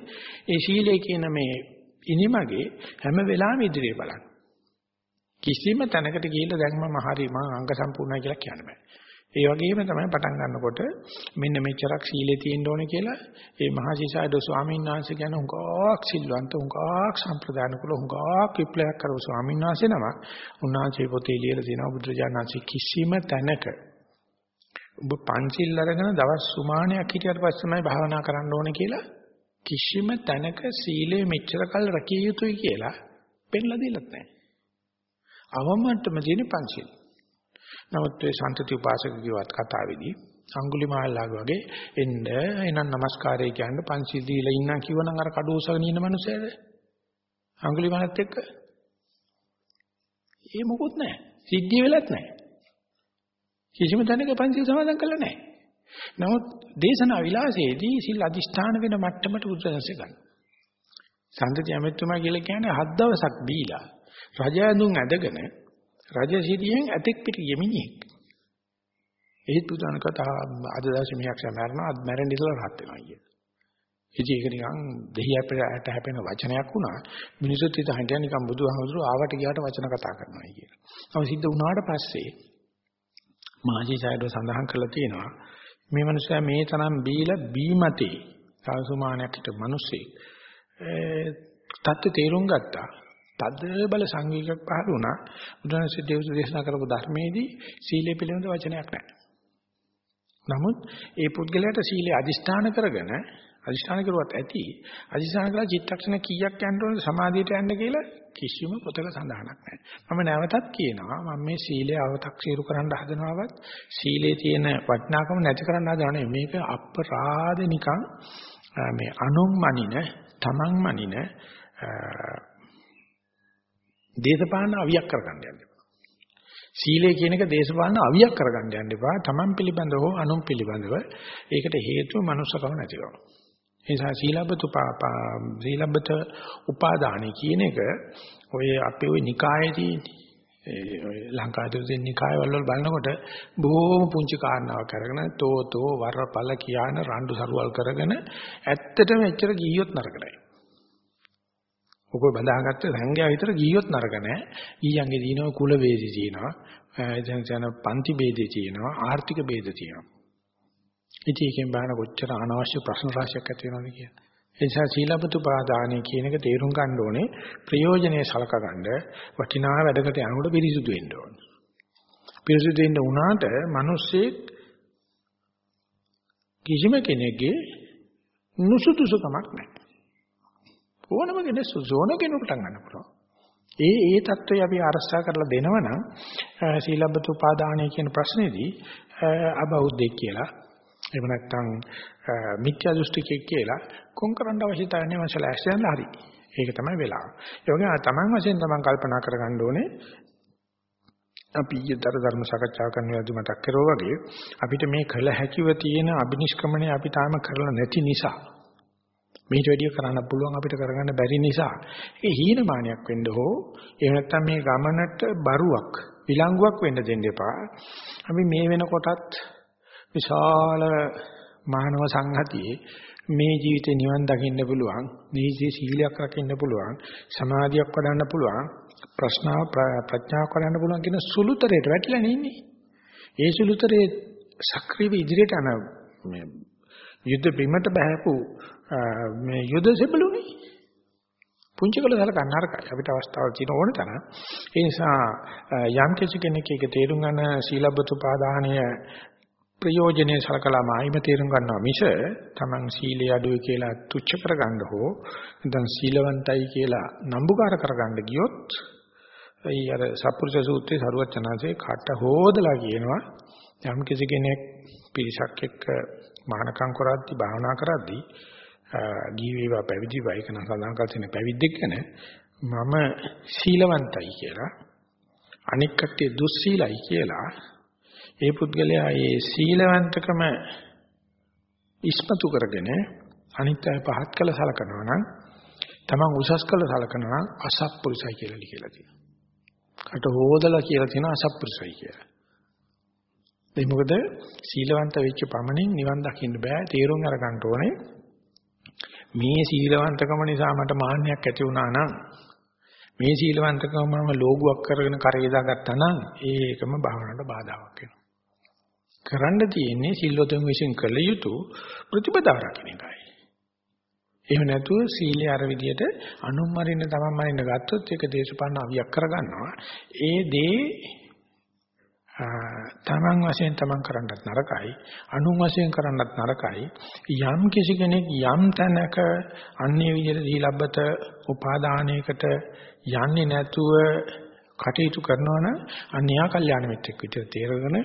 ඒ සීලය කියන මේ ඉනිමගේ හැම වෙලාවෙම ඉදිරියේ බලන්න. කිසිම තැනකට ගිහිල්ලා දැන් මම හරි මම අංග සම්පූර්ණයි කියලා කියන්න බෑ. ඒ වගේම තමයි පටන් ගන්නකොට මෙන්න මෙච්චරක් සීලේ තියෙන්න ඕනේ කියලා ඒ මහසිසාරද ස්වාමීන් වහන්සේ කියන උංගාක් සිල්වන්ත උංගාක් සම්ප්‍රදාන කුල උංගාක් විප්ලවයක් කරපු ස්වාමීන් වහන්සේ නම උන්වහන්සේ පොතේ ලියලා තියෙනවා බුදුරජාණන්සේ කිසිම තැනක ඔබ පංචිල් අරගෙන දවස් සුමානයක් හිටියට පස්සේ තමයි භාවනා කරන්න ඕනේ කියලා කිසිම තැනක සීලය මෙච්චර කල් රැකිය යුතුයි කියලා පෙන්ලා දෙලත් නැහැ. අවමන්ටම තියෙන පංචිල්. නමුත් ඒ සම්තති උපාසක කිව්වත් කතාවේදී අඟුලිමාල්ලාගේ වගේ එන්න එනන් নমස්කාරය කියන්නේ පංචිල් දීලා ඉන්නම් කිව්වනම් අර කඩ උසගෙන ඉන්න මනුස්සයද? අඟුලිමාලත් එක්ක. ඒ මොකුත් නැහැ. සිද්ධිය වෙලත් නැහැ. කිසිම තැනක පංචිල් සමාදන් කළා නැහැ. නමුත් දේශනා විලාසයේදී සිල් අදිෂ්ඨාන වෙන මට්ටමට උද්දේශය ගන්න සම්තති ඇමෙතුමා කියලා කියන්නේ හත් දවසක් දීලා රජ ඇඳුම් ඇදගෙන රජසිරියෙන් ඇතෙක් පිට යමිනියෙක්. ඒත් පුතාන කතා අද දවසේ මියක් සමරනවා අද මැරෙන්න ඉතලා රහත් වෙනවා කිය. ඉතින් ඒක නිකන් දෙහියට හැපෙන වචනයක් වුණා. මිනිසුත් හිත හිටියා නිකන් බුදුහාමුදුරු ආවට ගියාට වචන කතා කරනවා කියලා. නමුත් සිද්ධ වුණාට පස්සේ මාජී සයිඩෝ සඳහන් කරලා තියෙනවා මේ මනුස්සයා මේ තරම් බීලා බීමතේ සාසුමානයක් හිට මිනිස්සේ ඒ තත්ත්ව තේරුම් ගත්තා. තද බල සංවේගයක් පහළ වුණා. බුදුරජාණන්සේ දේවස දේශනා කරපු ධර්මයේදී සීලය පිළිබඳ වචනයක් නැහැ. නමුත් ඒ පුද්ගලයාට සීලය අදිෂ්ඨාන කරගෙන අදිෂ්ඨාන කරුවත් ඇති අදිෂ්ඨාන කළා චිත්තක්ෂණ කීයක් යන්න ඕනද සමාධියට යන්න කියලා කිසිම පොතක සඳහනක් නැහැ. මම නැවතත් කියනවා මම මේ සීලය අව탁සීරු කරන්න හදනවවත් සීලේ තියෙන වටිනාකම නැති කරන්න හදනව මේක අපරාධ නිකන් මේ අනුන් මනින, තමන් මනින දේශපාලන අවියක් කරගන්න යන්න එපා. සීලය කියන එක දේශපාලන අවියක් කරගන්න යන්න එපා. Taman පිළිබඳව හෝ අනුන් පිළිබඳව ඒකට හේතුව මනුස්සකම නැතිකම. ඒ නිසා සීලබ්බත සීලබ්බත උපාදානයි කියන එක ඔය අපේ ওই නිකායේදී ඔය ලංකාවේ නිකායවල වල බලනකොට බොහොම පුංචි කාරණාවක් අරගෙන තෝතෝ වරපල කියන රණ්ඩු සරුවල් කරගෙන ඇත්තටම එච්චර ගියොත් නරකයි. ඔක බඳාගත්ත සංඝයා විතර ගියොත් නරක නැහැ. ඊයන්ගේ දිනව කුල වේදි තියෙනවා. එතන යන පන්ති ભેදේ තියෙනවා. ආර්ථික ભેද තියෙනවා. ඉතින් එකෙන් බලන කොච්චර අනවශ්‍ය ප්‍රශ්න රාශියක් ඇති වෙනවද කියලා. ඒ නිසා සීලබතු පාදානයි කියන එක තේරුම් ගන්න ඕනේ ප්‍රයෝජනේ සලක ගන්න වටිනා වැඩකට යනකොට පිරිසුදු වෙන්න ඕනේ. පිරිසුදු වෙන්න උනාට මිනිස්සෙක් කිසිම කෙනෙක්ගේ නුසුදුසුකමක් නැහැ. ඕනම කෙනෙක් සෝන කෙනෙකුට ගන්න පුළුවන්. ඒ ඒ தত্ত্বය අපි ආරක්ෂා කරලා දෙනවනම් සීලබ්බත උපාදානය කියන ප්‍රශ්නේදී අබෞද්ධෙක් කියලා එහෙම නැත්නම් මිත්‍යා දෘෂ්ටිකයෙක් කියලා කොන් කරන්න අවශ්‍යතාවය නැහැ මසලා ඇස්සෙන්ලා හරි. ඒක තමයි වෙලාව. ඒ වගේම තමන් වශයෙන් තමන් කල්පනා කරගන්න ඕනේ අපි ඊයේතර ධර්ම සාකච්ඡා කරන වෙලාවදී මතක් කරෝ වගේ අපිට මේ කළ හැකිව තියෙන අබිනිෂ්ක්‍මණය අපි තාම කරලා නැති නිසා මේට වැඩිය කරන්න පුළුවන් අපිට කරගන්න බැරි නිසා ඒ හීනමානයක් වෙන්න හෝ එහෙම නැත්නම් මේ ගමනට බරුවක් විලංගුවක් වෙන්න දෙන්න එපා. අපි මේ වෙනකොටත් විශාල මානව සංහතියේ මේ ජීවිතේ නිවන් දකින්න පුළුවන්, මේ ජීවිතේ සීලයක් රකින්න පුළුවන්, සමාධියක් වඩන්න පුළුවන්, ප්‍රශ්නාව ප්‍රඥාවක් වඩන්න පුළුවන් කියන සුළුතරයට වැටිලා ඉන්නේ. ඒ සුළුතරේ සක්‍රීය ඉදිරියට යන මේ යුද්ධ බිමට බහැපු මේ යුද සෙබළුනේ. පුංචි කළ සලකන්න නරකයි. අපිට අවස්ථාවල් තියෙන ඕන තරම්. ඒ නිසා යම් කිසි කෙනෙක් ඒක තේරුම් ගන්න සීලබ්බතු පාදාහණය ප්‍රයෝජනේ සලකලාම ආයිම තේරුම් ගන්නවා මිස Taman සීලය අඩුයි කියලා තුච්ච කරගන්න හෝ නැත්නම් සීලවන්තයි කියලා නම්බුකාර කරගන්න ගියොත් ඒ අර සප්පුරුෂ සූත්‍රයේ සරුවචනාංශේ කට හොදලා කියනවා යම් කිසි කෙනෙක් පිරිසක් එක්ක මහානකම් කරද්දී භාවනා කරද්දී ගිහි වේවා පැවිදි වේවා ඒක නම් සඳහන් කර තියෙන පැවිද්දෙක් ගැන මම සීලවන්තයි කියලා අනික් කට්ටිය දුස්සීලයි කියලා ඒ පුද්ගලයා ඒ සීලවන්තකම ඉස්මතු කරගෙන අනිත් අය පහත් කළ සලකනවා නම් තමන් උසස් කළ සලකනවා නම් අසත්පුරුසයි කියලා ලියලා තියෙනවා. කට හොදලා කියලා තියෙනවා අසත්පුරුසයි කියලා. ඒ මොකද සීලවන්ත වෙච්ච පමණින් නිවන් දකින්න බෑ තීරුම් අරගන්න ඕනේ මේ සීලවන්තකම නිසා මට මාන්නයක් ඇති වුණා නම් මේ සීලවන්තකම මම ලෝගුවක් කරගෙන කරේ දාගත්තා නම් ඒකම භාවනාවට බාධාවක් වෙනවා. කරන්න තියෙන්නේ සිල්වතුන් විසින් කළ යුතු ප්‍රතිපදාව රකින්න එකයි. එහෙම නැතුව සීලය අර විදියට අනුම්මරින්න තමන් මරින්න ගත්තොත් ඒක දේශපාලන අවියක් කරගන්නවා. ඒ දේ තමන් වශයෙන් තමන් කරන්නත් නරකයි අනුන් වශයෙන් කරන්නත් නරකයි යම් කිසි කෙනෙක් යම් තැනක අන්‍ය විදිහට දීලබ්බත උපාදානයකට යන්නේ නැතුව කටයුතු කරනවා නම් අන්‍යා කල්යාණ මිත්‍රෙක් විදිහට තේරගෙන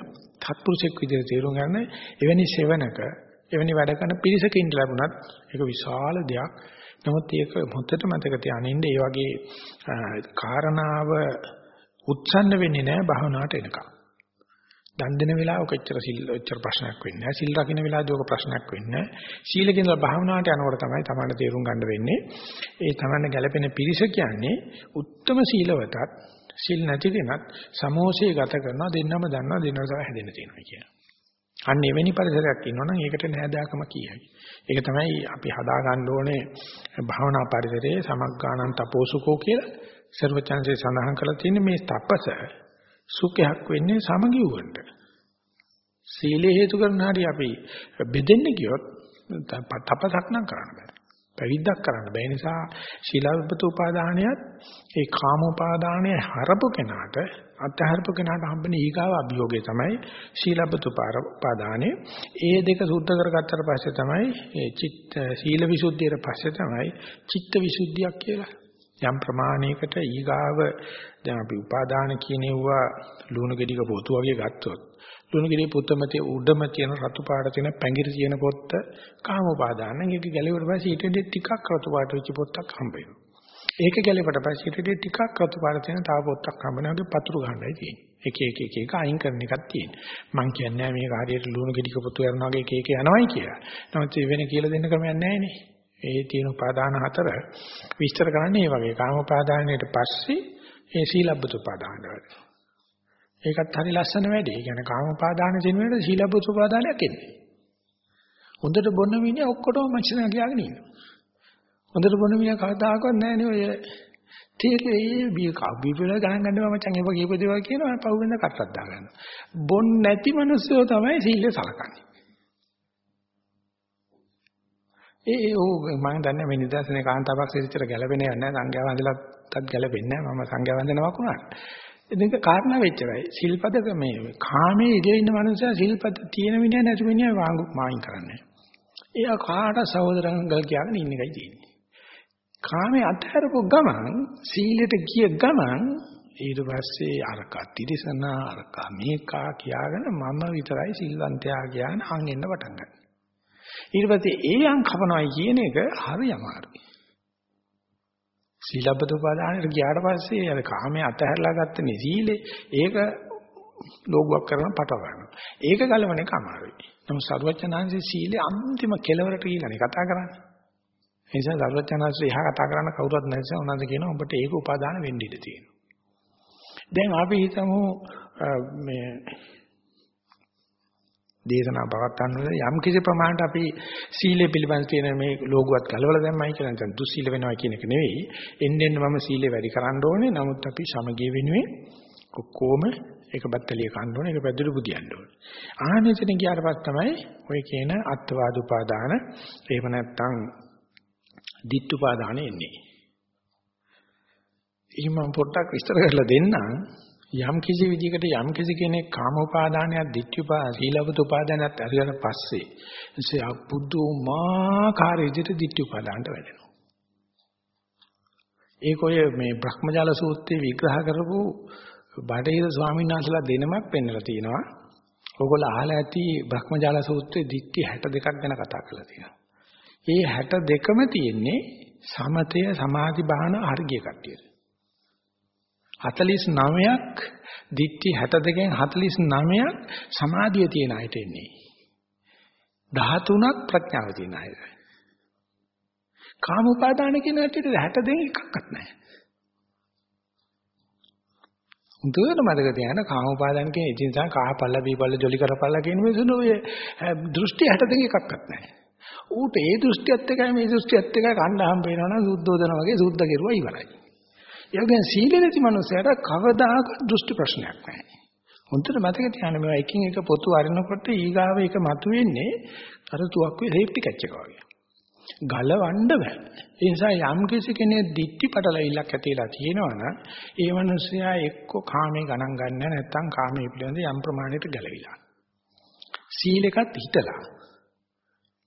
තත්පුරුෂෙක් විදිහට තේරුම් ගන්න එවැනි සෙවණක එවැනි වැඩ කරන පිරිසකින් ලැබුණත් ඒක විශාල දෙයක්. නමුත් ඒක හොඳට මතක තියානින්න ඒ වගේ කාරණාව උත්සන්න වෙන්නේ නැහැ භවනාට එනකම්. දන් දෙන වෙලාවක එච්චර සිල් එච්චර ප්‍රශ්නයක් වෙන්නේ නැහැ. සිල් රකින්න වෙලාවදී ඔක ප්‍රශ්නයක් වෙන්නේ නැහැ. සීලකින් භාවනාවට යනකොට තමයි තමන්න තේරුම් ගන්න වෙන්නේ. ඒ තමන්න ගැළපෙන පිරිස කියන්නේ උත්තරම සීලවතත් සිල් නැති කෙනත් සමෝසය ගත කරනවා දෙන්නම දන්නවා දෙන්නම තමයි හැදෙන්න තියෙනවා කියන. අන්න එවැනි පරිසරයක් ඉන්නවනම් ඒකට නෑදෑකම කියයි. ඒක තමයි අපි හදා ගන්න ඕනේ භාවනා පරිසරයේ සමග්ගානං තපෝසුකෝ කියලා සර්වචන්සේ සඳහන් කරලා තියෙන මේ තපස සුඛයක් වෙන්නේ සමගියුවන්ට. සීලේ හේතු කරන හැටි අපි බෙදෙන්න ගියොත් තපසක් නම් කරන්න බෑ. පැවිද්දක් කරන්න බෑ. ඒ නිසා ශීලවපත උපාදානියත් ඒ කාම උපාදානය හරපු කෙනාට අත්‍යහරපු කෙනාට හම්බෙන ඊගාව අභියෝගය තමයි ශීලවපත උපාදානේ. ඒ දෙක සුද්ධ කරගත්තට පස්සේ තමයි ඒ චිත්ත සීල විසුද්ධියට පස්සේ තමයි චිත්ත විසුද්ධියක් කියලා. යම් ප්‍රමාණයකට ඊගාව දැන් අපි උපාදාන කියනෙවුවා ලුණු ගෙඩික පොතු වගේ ගත්තොත් ලුණු ගෙඩියේ පුතමතේ උඩම තියෙන රතු පාට තියෙන පැංගිරි තියෙන පොත්ත කාම උපාදාන. ඒක ගැලෙවට පස්සේ ඊට ටිකක් රතු පාට වෙච්ච පොත්තක් හම්බ වෙනවා. ඒක ගැලෙවට පස්සේ ඊට ටිකක් රතු පාට තියෙන තව පොත්තක් හම්බ වෙනවා. ඒක පතුරු ගන්නයි තියෙන්නේ. එක එක එක එක අයින් කරන එකක් තියෙන්නේ. මං කියන්නේ මේක හරියට ලුණු ගෙඩික පොතු යනවා වගේ එක එක යනවායි කියලා. නමුත් වෙන කියලා දෙන්න ක්‍රමයක් නැහැ නේ. ඒ තියෙන උපාදාන හතර විස්තර කරන්නේ මේ වගේ කාම උපාදානයට පස්සේ ඒ සීලබ්බත උපාදාන වලට. ඒකත් හරි ලස්සන වැඩි. ඒ කියන්නේ කාම උපාදාන දිනුවේට සීලබ්බත උපාදානයක් එන්නේ. හොඳට බොන්න මිනිහ ඔක්කොටම මචන කියාගෙන ඉන්නවා. හොඳට බොන්න මිනිහ කවදාකවත් නැහැ නේ ඔය තේරෙයි බී කබ්බිපල ගණන් ගන්නවා මචං ඒක කියපු දේවල් කියනවා පවුවෙන්ද කට්ටක් දාගන්නවා. බොන් නැති මිනිස්සු තමයි සීලය සලකන්නේ. ඒ ඕ මම දන්නේ මේ නිදර්ශනේ කාන්තාවක් සිරිතර ගැලපෙන්නේ නැහැ සංඝයා වන්දලටත් ගැලපෙන්නේ නැහැ මම සංඝයා වන්දනාවක් වුණා. ඉතින් කාරණා වෙච්චවයි. සිල්පදක මේ කාමයේ ඉඳ ඉන්න මනුස්සයා සිල්පද තියෙන මිනිහ නැති මිනිහ වාංගු මායින් කරන්නේ. එයා කාට සහෝදරංගල් කියගෙන ඉන්න එකයි තියෙන්නේ. කාමයේ අත්හැරපු ගමන් සීලයට ගිය ගමන් ඊට පස්සේ අරක තිරිසන අරක මේකා කියාගෙන මම විතරයි සිල්වන්තයා කියන අන් එන්න පටන් ගන්නවා. ඊට පස්සේ ඒ අං කපනවා කියන එක හරි අමාරුයි. සීලබ්බත උපාදානෙට ගියාට පස්සේ අර කාමයේ අතහැරලා ගත්තනේ සීලේ ඒක ලෝගුවක් කරන පටව ගන්නවා. ඒක ගලවන එක අමාරුයි. නමුත් සරුවචනාංශයේ සීලේ අන්තිම කෙලවරට කියලානේ කතා කරන්නේ. ඒ නිසා සරුවචනාංශය එහා කතා කරන්න කවුරුත් නැතිව උනන්ද කියනවා ඔබට ඒක උපාදාන වෙන්න ඉඩ තියෙනවා. දැන් අපි හිතමු මේ දේශනා පවත්වන්න යම් කිසි ප්‍රමාණයට අපි සීලය පිළිබඳ තියෙන මේ ලෝගුවත් කලවල දැම්මයි කියලා නැත්නම් දුස්සීල වෙනවා කියන එක නෙවෙයි. එන්න එන්න මම සීලය වැඩි කරන්න ඕනේ. නමුත් අපි සමගිය වෙනුවෙන් කොහොම ඒක බත්තලිය කන්න ඕනේ. ඒක පැදුරු බුදියන්න ඕනේ. ආනෙතන ගියාට පස්සේ තමයි ඔය කියන අත්වාද උපාදාන එහෙම නැත්නම් ditth උපාදාන එන්නේ. ඉතින් මම පොඩ්ඩක් විස්තර කරලා දෙන්නම්. යම් කිසි විදිහකට යම් කිසි කෙනෙක් කාම උපාදානයක්, ditthi උපාදාන, සීලවත උපාදානයක් අරියට පස්සේ එසේ අබුදුමාකාර විදිහට ditthi උපාදානට වැටෙනවා. ඒක ඔය මේ බ්‍රහ්මජාල සූත්‍රයේ විග්‍රහ කරපු බඩේර ස්වාමීන් වහන්සේලා දෙනමක් පෙන්නලා තියෙනවා. ඕගොල්ලෝ අහලා ඇති බ්‍රහ්මජාල සූත්‍රයේ ditthi 62ක් ගැන කතා කරලා තියෙනවා. ඒ 62ම තියෙන්නේ සමතය සමාධි බාහන හරිය කට්ටියට. 49ක් දිට්ඨි 62කින් 49ක් සමාධිය තියෙන අයට එන්නේ. 13ක් ප්‍රඥාව තියෙන අය. කාම උපාදාන කියන ඇත්තට 62 එකක්වත් නැහැ. උන්ට මතක තියාගන්න කාම උපාදාන කියන ඉතින් සා කහපල්ල බීපල්ල ජොලි කරපල්ල කියන මිනිස්සුන් ඔය දෘෂ්ටි 62 එකක්වත් නැහැ. ඌට ඒ දෘෂ්ටියත් එකයි මේ දෘෂ්ටියත් එකයි කණ්ඩ හම්බ වෙනවනම් සුද්ධෝදන වගේ සුද්ධ කෙරුවා ඉවරයි. ඒ වගේ සීල නැති මනුස්සයට කවදාකවත් දෘෂ්ටි ප්‍රශ්නයක් නැහැ. හොඳට මතක තියාගන්න මේවා එකින් එක පොතු අරිනකොට ඊගාව එක මතුවෙන්නේ අර තුවක්කුවේ සේෆ්ටි කැච් එක වගේ. ගලවන්න බෑ. ඒ නිසා යම් කිසි කෙනෙක් දික්ටි පටලවිල්ලක් ඇතිලා තියෙනවනම් ඒ මනුස්සයා එක්ක කාමේ ගණන් ගන්න නැත්නම් කාමයේ පිළිබඳ යම් ප්‍රමාණයකට ගැලවිලා. සීලෙකත් හිතලා.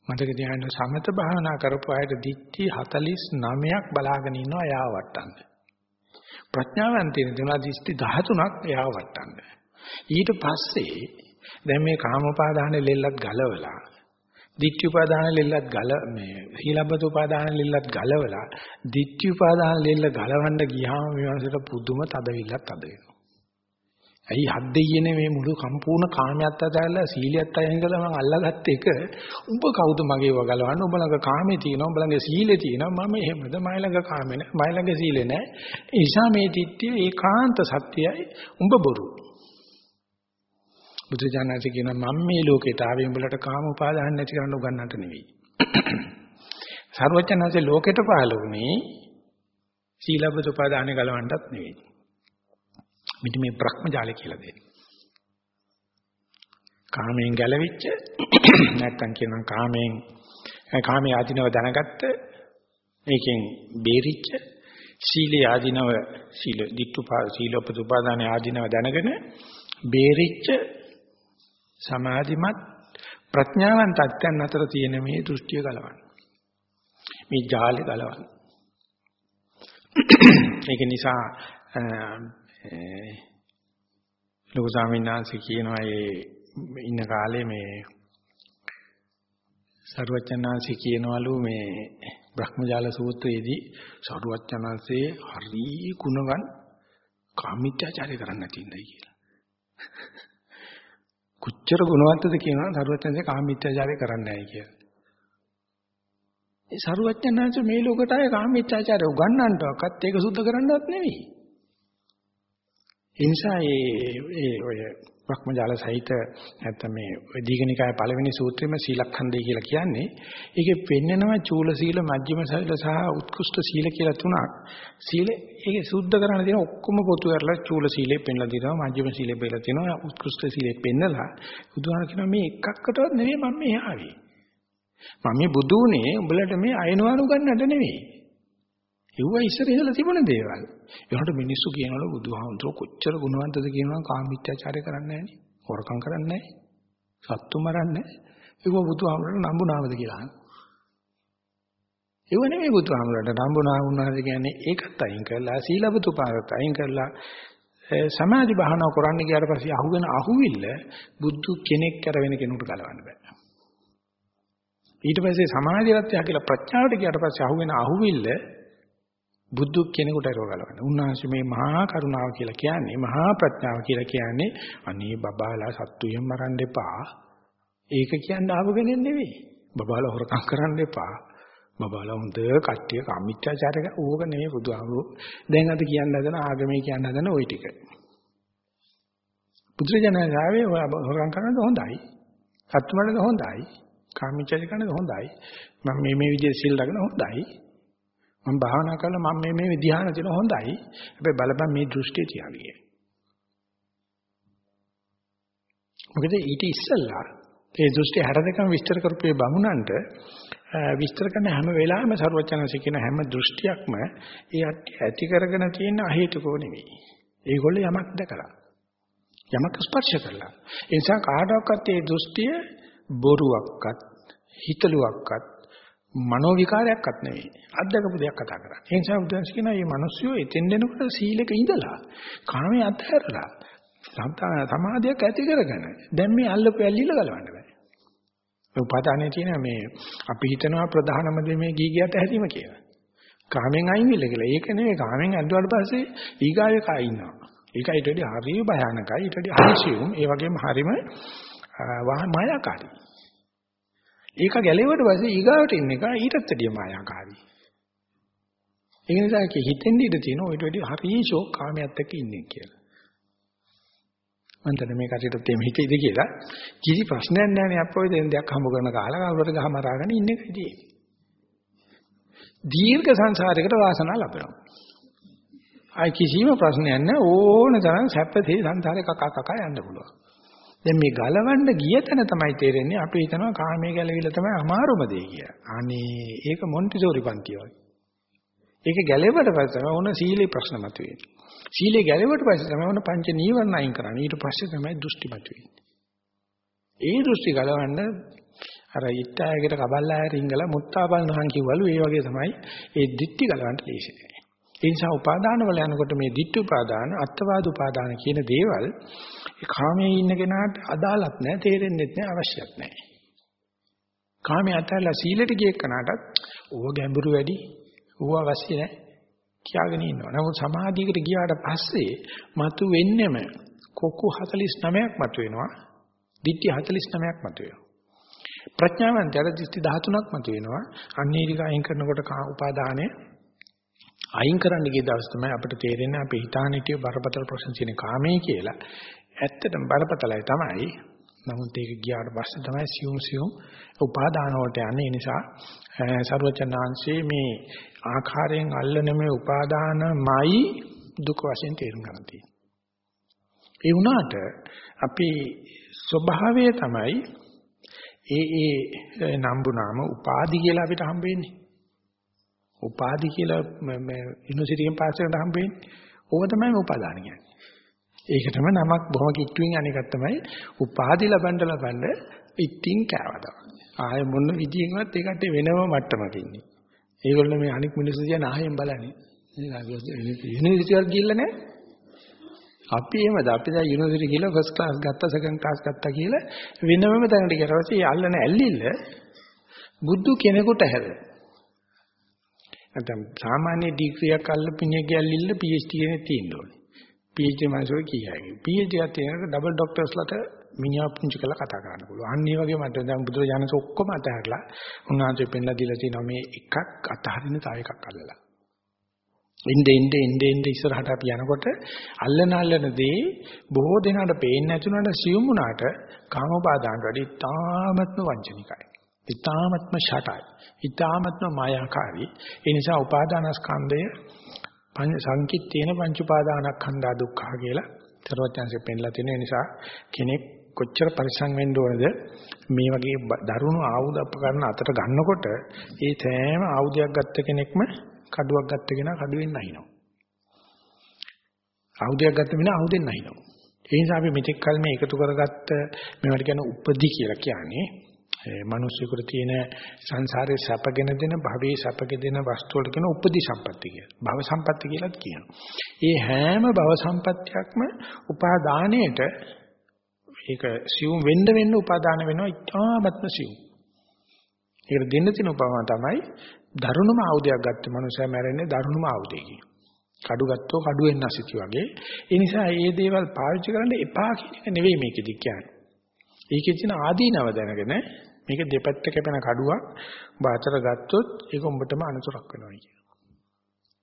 මතක තියාගන්න සමත භාවනා කරපු අයට දික්ටි 49ක් බලාගෙන ඉන්නවා යාව වට්ටන්න. ප්‍රඥාවෙන් තියෙන තුන දිස්ති 13ක් එයාව වට්ටන්න. ඊට පස්සේ දැන් මේ කාමෝපාදාන ලෙල්ලත් ගලවලා ditthi upadana ලෙල්ලත් ගල මේ සීලබ්බත උපාදාන ලෙල්ලත් ගලවලා ditthi upadana ලෙල්ල ගලවන්න ගියාම මේ වන්සට පුදුම තදවිල්ලක් තද වෙනවා. ඇයි හත් දෙයියනේ මේ මුළු සම්පූර්ණ කාමයට අදාළලා සීලියත් අයින් කළා මම අල්ලගත්ත එක? උඹ කවුද මගේව ගලවන්න උඹ ළඟ කාමේ තියෙනවා උඹ ළඟ සීලේ තියෙනවා. මම එහෙමද? මයි ළඟ කාමේ නැහැ මයි ළඟ සීලේ නැහැ ඒ නිසා මේ ditthi ඒකාන්ත සත්‍යයයි උඹ බොරු. බුදුජානක කියනවා මම මේ ලෝකෙට ආවේ උඹලට කාම උපාදාන නැති කරන්න උගන්නන්නට නෙවෙයි. සර්වඥාන්සේ ලෝකෙට පහළ වුණේ සීලබ්බත උපාදාන ගලවන්නත් නෙවෙයි. මිට මේ බ්‍රහ්මජාලය කියලා දෙන්නේ. කාමයෙන් ගැලවිච්ච නැත්තම් කියනවා කාමයෙන් කාමයේ ආධිනව දැනගත්ත මේකෙන් බේරිච්ච සීලේ ආධිනව සීල ditthුපා සීලෝපදුපාදානේ ආධිනව දැනගෙන බේරිච්ච සමාධිමත් ප්‍රඥාවන්ත අත්යන් අතර තියෙන මේ දෘෂ්ටිය ගලවන්න. මේ ජාලේ ගලවන්න. ඒක නිසා ලෝක ස්වාමීන් වහන්සේ කියනවා මේ ඉන්න කාලේ මේ සරුවචනාංශي කියනවලු මේ බ්‍රහ්මජාල සූත්‍රයේදී සරුවචනාංශේ හරි ගුණවන් කාමීත්‍යාචාරය කරන්න නැති ඉඳයි කියලා. කොච්චර ගුණවන්තද කියනවා සරුවචනසේ කාමීත්‍යාචාරය කරන්නේ නැහැ කියලා. ඒ සරුවචනanse මේ ලෝකයට ආයේ කාමීත්‍යාචාරය උගන්වන්නවක්වත් ඒක සුද්ධ කරන්නවත් නෙවෙයි. ඒ නිසා ඒ ඒ ඔය භක්මජාල සහිත නැත්නම් මේ දීඝනිකාය පළවෙනි සූත්‍රෙම සීලඛණ්ඩය කියලා කියන්නේ. ඒකේ පෙන්නනවා චූල සීල මජ්ක්‍ධිම සීල සහ උත්කෘෂ්ඨ සීල කියලා තුනක්. සීල ඒකේ සුද්ධ කරන්න තියෙන ඔක්කොම පොතු කරලා චූල සීලේ පෙන්නලා දෙනවා මජ්ක්‍ධිම සීලේ පෙන්නලා තියෙනවා උත්කෘෂ්ඨ සීලේ පෙන්නලා. බුදුහාම කියනවා මේ එකක්කටවත් නෙවෙයි මම මේ ආවේ. මම මේ බුදු උනේ උඹලට මේ අයනවනු ගන්නට නෙවෙයි. ඒව ඉස්සර ඉඳලා තිබුණ දේවල්. ඒකට මිනිස්සු කියනවලු බුදුහාමුදුරුවෝ කොච්චර ගුණවන්තද කියනවා කාමීත්‍යාචාරය කරන්නේ නැහනේ. හොරකම් කරන්නේ නැහැ. සත්තු මරන්නේ නැහැ. ඒක බුදුහාමුදුරුවෝ නම්බුනාවද කියලා අහනවා. ඒව නෙමෙයි බුදුහාමුදුරුවන්ට නම්බුනා වුණාද කියන්නේ ඒකත් අයින් කරලා සීලබතු පාරත් අයින් කරලා සමාධි භාවනාව කරන්න ගියාට පස්සේ අහුවෙන අහුවිල්ල බුදු කෙනෙක් කර වෙන කෙනෙකුට ගලවන්න බෑ. ඊට පස්සේ සමාධියත් යා කියලා ප්‍රඥාවට ගියාට පස්සේ අහුවෙන අහුවිල්ල බුදු කෙනෙකුට ඒක ගලවන්න. උන්වහන්සේ මේ මහා කරුණාව කියලා කියන්නේ මහා ප්‍රඥාව කියලා කියන්නේ අනේ බබාලා සත්තුයෙන් මරන්න එපා. ඒක කියන්න ආව කෙනෙක් නෙවෙයි. බබාලා හොරකම් කරන්න එපා. බබාලා හොඳ කට්ටිය කාමීත්‍යාචාරක ඕක නෙවෙයි බුදුහාමුදුරුවෝ. දැන් අද කියන්න හදන ආගමේ කියන්න හදන ওই ටික. බුදුරජාණන්ගේ හොරකම් කරනද හොඳයි. සත්තු මරනද හොඳයි. කාමීත්‍යාචාර කරනද හොඳයි. මම මේ මේ විදිහට සිල් රැගෙන හොඳයි. මම භාවනා කරලා මම මේ මේ ධ්‍යාන තියෙන හොඳයි. හැබැයි බලපන් මේ දෘෂ්ටිය තියාගියේ. මොකද ඊට ඉස්සෙල්ලා ඒ දෘෂ්ටි 62ම විස්තර කරපු ඒ බමුණන්ට විස්තර කරන හැම වෙලාවෙම ਸਰවචනසි කියන හැම දෘෂ්ටියක්ම ඒ ඇති කරගෙන තියෙන අහේතුකෝ නෙවෙයි. ඒගොල්ලෝ යමක් දැකලා යමක් ස්පර්ශ කළා. ඒ නිසා කාටවත් ඒ දෘෂ්ටිය බොරුවක්වත් හිතලුවක්වත් මනෝ විකාරයක්වත් නෙවෙයි. අත්දකපු දෙයක් කතා කරන්නේ. ඒ නිසා බුදුන්ස් කියනවා මේ මිනිස්සු එතෙන් දෙනකොට සීලෙක ඉඳලා කාමයේ අත්හැරලා සමාධියක් ඇති කරගෙන දැන් මේ අල්ලපු ඇල්ලිල ගලවන්න බෑ. උපාදානයේ තියෙන මේ අපි හිතනවා ප්‍රධානම දේ මේ ගීගියට හැරීම කියලා. කාමෙන් අයින් වෙලා කියලා. ඒක නෙවෙයි කාමෙන් ඇද්දුවාට පස්සේ ඊගාවේ කා ඉන්නවා. ඒක ඊට වඩා හරිය භයානකයි. ඊට වඩා හරිසියුම්. ඒ වගේම හරිම මායාකාරී. ඒක ගැලෙවට පස්සේ ඊගාවට ඉන්න එක ඊටත් වැඩිය මායාකාරී. ඒ නිසා කි හිතෙන් ඉඳ තියෙන ඔයිට වැඩි හරිය ෂෝක් කාමයට එක්ක ඉන්නේ කියලා. මම දැන් මේ කටට තෙම හිතේද කියලා කිසි ප්‍රශ්නයක් නැහැ නේ අපෝ දෙන දෙයක් හම්බ කරන කාලා කවුරුට ගහමරාගෙන ඉන්න එකදී. දීර්ඝ සංසාරයකට වාසනාව ලැබෙනවා. ආයි කිසිම ප්‍රශ්නයක් නැහැ ඕන තරම් සැපතේ සංසාරේ කකා කකා යන්න පුළුවන්. දැන් මේ ගලවන්න ගිය තැන තමයි තේරෙන්නේ අපි හිතනවා කාමයේ ගැලවිලා තමයි අමාරුම දේ කියලා. අනේ ඒක මොන්ටිසෝරි පන්ති වගේ. ඒක ගැලෙවට පස්සේ තමයි ඕන සීලේ ප්‍රශ්න මතුවෙන්නේ. සීලේ ගැලෙවට පස්සේ තමයි ඕන පංච නීවරණ අයින් කරන්නේ. ඊට පස්සේ තමයි දෘෂ්ටි මතුවෙන්නේ. ඒ දෘෂ්ටි ගලවන්න අර ඉත්තයකට කබල්ලාය රිංගලා මුත්තා බලනහන් කිව්වලු ඒ වගේ තමයි ඒ දික්ටි ගලවන්න ලේසි නෑ. ඒ නිසා උපාදාන වල යනකොට මේ දික්ටි උපාදාන අත්වාද උපාදාන කියන දේවල් ඒ කාමයේ ඉන්න කෙනාට අදාළත් නෑ තේරෙන්නෙත් නෑ අවශ්‍යත් නෑ. කාමයේ අතහැරලා සීලෙට ගිය කෙනාටත් ඕව ගැඹුරු වැඩි ඕව අවශ්‍ය නෑ කියාගෙන ඉන්නවා. නමුත් සමාධියකට ගියාට පස්සේ මතු වෙන්නෙම කොකු 49ක් මතු වෙනවා. දිට්ඨි 49ක් මතු වෙනවා. ප්‍රඥාවන්තයාට දිට්ඨි 13ක් මතු වෙනවා. අන්නේරික අයින් කරනකොට උපාදානය අයින් කරන්න ගිය දවස් තමයි අපිට තේරෙන්නේ අපි හිතාන හිටිය බරපතල ප්‍රශ්න තියෙන කාමයේ කියලා. ඇත්තටම බරපතලයි තමයි. නමුත් ඒක ගියාට පස්සේ තමයි සියුම් සියුම් උපාදාන වලට යන්නේ. ඒ නිසා සරුවචනාංශයේ මේ ආකාරයෙන් අල්ලන මේ උපාදානමයි දුක වශයෙන් තේරුම් ගන්න තියෙන්නේ. ඒ වුණාට අපි ස්වභාවය තමයි ඒ ඒ නම්බු නාම උපාදි කියලා අපිට හම්බෙන්නේ. උපාදි කියලා මේ යුනිවර්සිටි එකෙන් පාස් කරනට හම්බෙන්නේ. ඕක තමයි උපාදාන කියන්නේ. ඒක තමයි නමක් බොහොම කිට්ටුවෙන් අනේකක් තමයි උපාදි ලබන්න ලබන්න ඉතිං කෑවදා. ආය මොන විදියෙන්වත් ඒකට වෙනම මට්ටමක ඉන්නේ. ඒගොල්ලෝ මේ අනික් මිනිස්සු කියන ආයෙන් බලන්නේ. යුනිවර්සිටි වල ගිහිල්ලා නැහැ. අපි එහෙමද අපි දැන් යුනිවර්සිටි ගිහලා ෆස්ට් ක්ලාස් ගත්තා සෙකන්ඩ් ක්ලාස් ගත්තා කියලා වෙනම තැනකට ගියා ඊපස්සේ අල්ලන ඇල්ලිල්ල බුදු කෙනෙකුට හැද නැත්නම් සාමාන්‍ය ඩිග්‍රියක් අල්ලපිනිය ගැල්ලිල්ල PhD කෙනෙක් තියෙන්න ඕනේ PhD මනසෝ කියයි. PhD එකත් තියෙනකොට ඩබල් ડોක්ටර්ස්ලට මිනිහා පුංචි කරලා කතා කරන්න පුළුවන්. අන්න ඒ වගේ මට දැන් බුදුරජාණන්ස ඔක්කොම අතහැරලා උන්වහන්සේ පෙන්ලා දීලා තියෙනවා මේ එකක් අතහරින තව එකක් අල්ලලා. ඉnde ඉnde ඉnde ඉnde ඉස්සරහට අපි යනකොට අල්ලන අල්ලනදී බොහෝ දෙනාට පේන්නේ නැතුනට සියුම් වුණාට කාමෝපාදාන වැඩි තාමත්ම වංචනිකයි. ඊ타මත්ම ෂටයි. ඊ타මත්ම මායාකාරී. ඒ නිසා උපාදානස්කන්ධය සංකිට්ඨේන පංච උපාදානස්කන්ධා දුක්ඛ කියලා තරවත්‍යංශයෙන් පෙන්ලා තියෙන නිසා කෙනෙක් කොච්චර පරිසං වෙන්න ඕනද මේ වගේ දරුණු ආයුධ අපකරන අතට ගන්නකොට ඒ තෑම ආයුධයක් ගත්ත කෙනෙක්ම කඩුවක් ගත්ත කෙනා කඩුවෙන් නැහිනවා. ආයුධයක් ගත්ත මිනිහා ආයුධෙන් නැහිනවා. ඒ නිසා අපි මෙතෙක් කල මේ එකතු කරගත්ත මේවට කියන උපදි කියලා කියන්නේ මිනිස්සුන්ට තියෙන සංසාරේ සැපගෙන දෙන භවයේ සැපගෙන දෙන වස්තු වලට කියන උපදි සම්පatti කියලා. භව සම්පatti කියලාත් කියනවා. ඒ හැම භව සම්පත්තියක්ම උපාදානයේට ඒක සියුම් වෙන්න වෙන්න උපාදාන වෙනවා ඉතාමත්ම සියුම්. ඒකට දෙන්න තියෙන උපමාව තමයි දරුණුම ආයුධයක් ගත්ත මනුස්සයා මැරෙන්නේ දරුණුම ආයුධයකින්. කඩු ගත්තෝ කඩුවෙන් නැසිති වගේ. ඒ නිසා මේ දේවල් පාවිච්චි කරන්න එපා කියන එක නෙවෙයි මේකෙදි කියන්නේ. ඒකේ තියෙන ආදීනව දැනගෙන මේක දෙපැත්ත කැපෙන කඩුවක් ඔබ අතර ගත්තොත් ඒක උඹටම අනතුරක් වෙනවා කියන.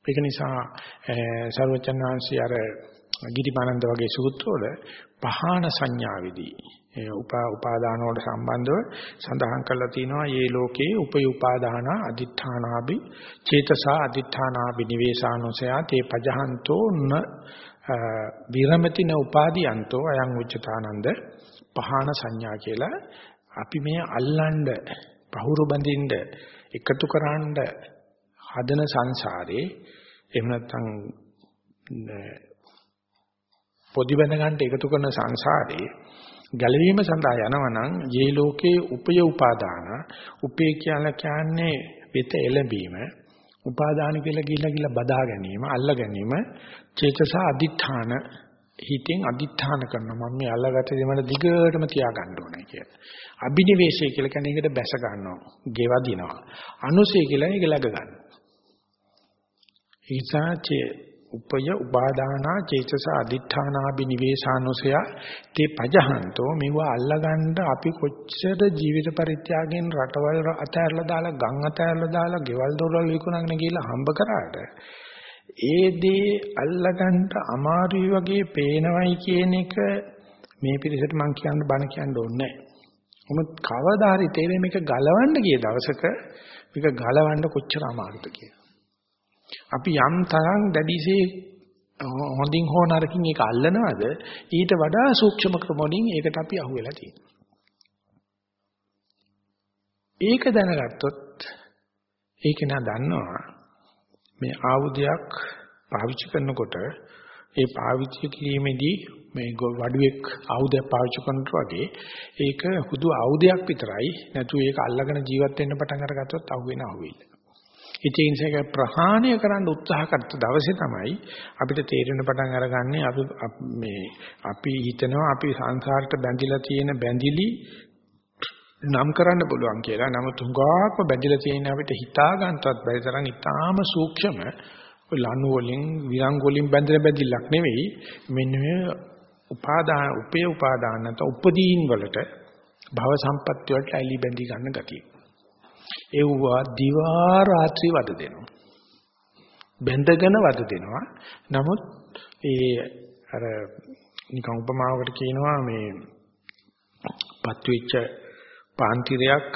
ඒක නිසා සර්වචන් වහන්සේ අර ගිරිමානන්ද වගේ සූත්‍රවල පහාන සංඥාවේදී උපා උපාදාන වලට සම්බන්ධව සඳහන් කරලා තිනවා මේ ලෝකේ උපය උපාදාන අදිඨානාබි චේතසා අදිඨානාබි නිවේසානෝසයා තේ පජහන්තෝ න විරමති න උපාදීයන්තෝ අයං උච්චතානන්ද පහාන සංඥා කියලා අපි මේ අල්ලන්න පහුරු බඳින්න එකතු කරන්න හදන සංසාරේ එහෙම නැත්නම් පොඩි බඳ ගන්න එකතු කරන සංසාරේ ගැලවීම සඳහා යනවා නම් යේ ලෝකේ උපය උපාදාන උපේ කියලා කියන්නේ වෙත එළඹීම උපාදාන කියලා ගිහිල්ලා ගිහිල්ලා බදා ගැනීම අල්ල ගැනීම චේතස අදිඨාන හිතෙන් අදිඨාන කරනවා මම මේ අල්ලගත්ත දේ මට දිගටම තියා ගන්න ඕනේ කියලා. අභිනිවේෂය කියලා කියන්නේ ඒකට බැස ගන්නවා, ගෙවදිනවා. අනුසය කියලා ඒක läග ගන්නවා. ඊසාචේ උපය උපාදානා චේතස අදිඨානාබි නිවේසානුසය තේ පජහන්තෝ මෙව අල්ලගන්න අපි කොච්චර ජීවිත පරිත්‍යාගයෙන් රටවල් අතහැරලා දාලා ගම් අතහැරලා දාලා ගෙවල් දොරවල් විකුණගෙන ගිහලා හම්බ කරාට ඒ දේ අල්ලගන්න අමාරුයි වගේ පේනවයි කියන එක මේ පිළිසෙට මම කියන්න බණ කියන්න ඕනේ නැහැ. මොකද කවදා හරි තේරෙන්නේ මේක ගලවන්න ගිය දවසක මේක ගලවන්න කොච්චර අමාරුද කියලා. අපි යම් තරම් දැඩිසේ හොඳින් හෝ නරකින් ඒක අල්ලනවද ඊට වඩා සූක්ෂම ක්‍රම වලින් ඒකට අපි අහු වෙලා තියෙනවා. ඒක දැනගත්තොත් ඒක නා දන්නවා මේ ආයුධයක් පාවිච්චි කරනකොට ඒ පාවිච්චි කිරීමේදී මේ වඩුවෙක් ආයුධයක් පාවිච්චි කරනකොට වගේ ඒක හුදු ආයුධයක් විතරයි නැතු ඒක අල්ලගෙන ජීවත් වෙන්න පටන් අරගත්තොත් අහුවෙන අහුවෙilla. ඒ නිසා ප්‍රහාණය කරන්න උත්සාහ කරත දවසේ තමයි අපිට තේරෙන පටන් අරගන්නේ අපි මේ අපි හිතනවා අපි සංසාරට බැඳිලා තියෙන බැඳිලි නම් කරන්න පුළුවන් කියලා. නමුත් හුඟාක්ම බැඳිලා තියෙන අපිට හිතා ගන්නවත් බැරි තරම් ඉතාම සූක්ෂම ඔය ලණු වලින් විරංග වලින් බැඳලා බැඳිල්ලක් නෙවෙයි. මෙන්න මේ උපාදාන උපේ උපාදාන නැත්නම් උපදීන් වලට භව සම්පත්‍ය වලට ඇලි බැඳි ගන්න ගතිය. ඒවා දිවා රාත්‍රී වද දෙනවා. බැඳගෙන වද දෙනවා. නමුත් ඒ අර නිකන් උපමාවකට කියනවා මේ පත්විච්ච පාන්තිරයක්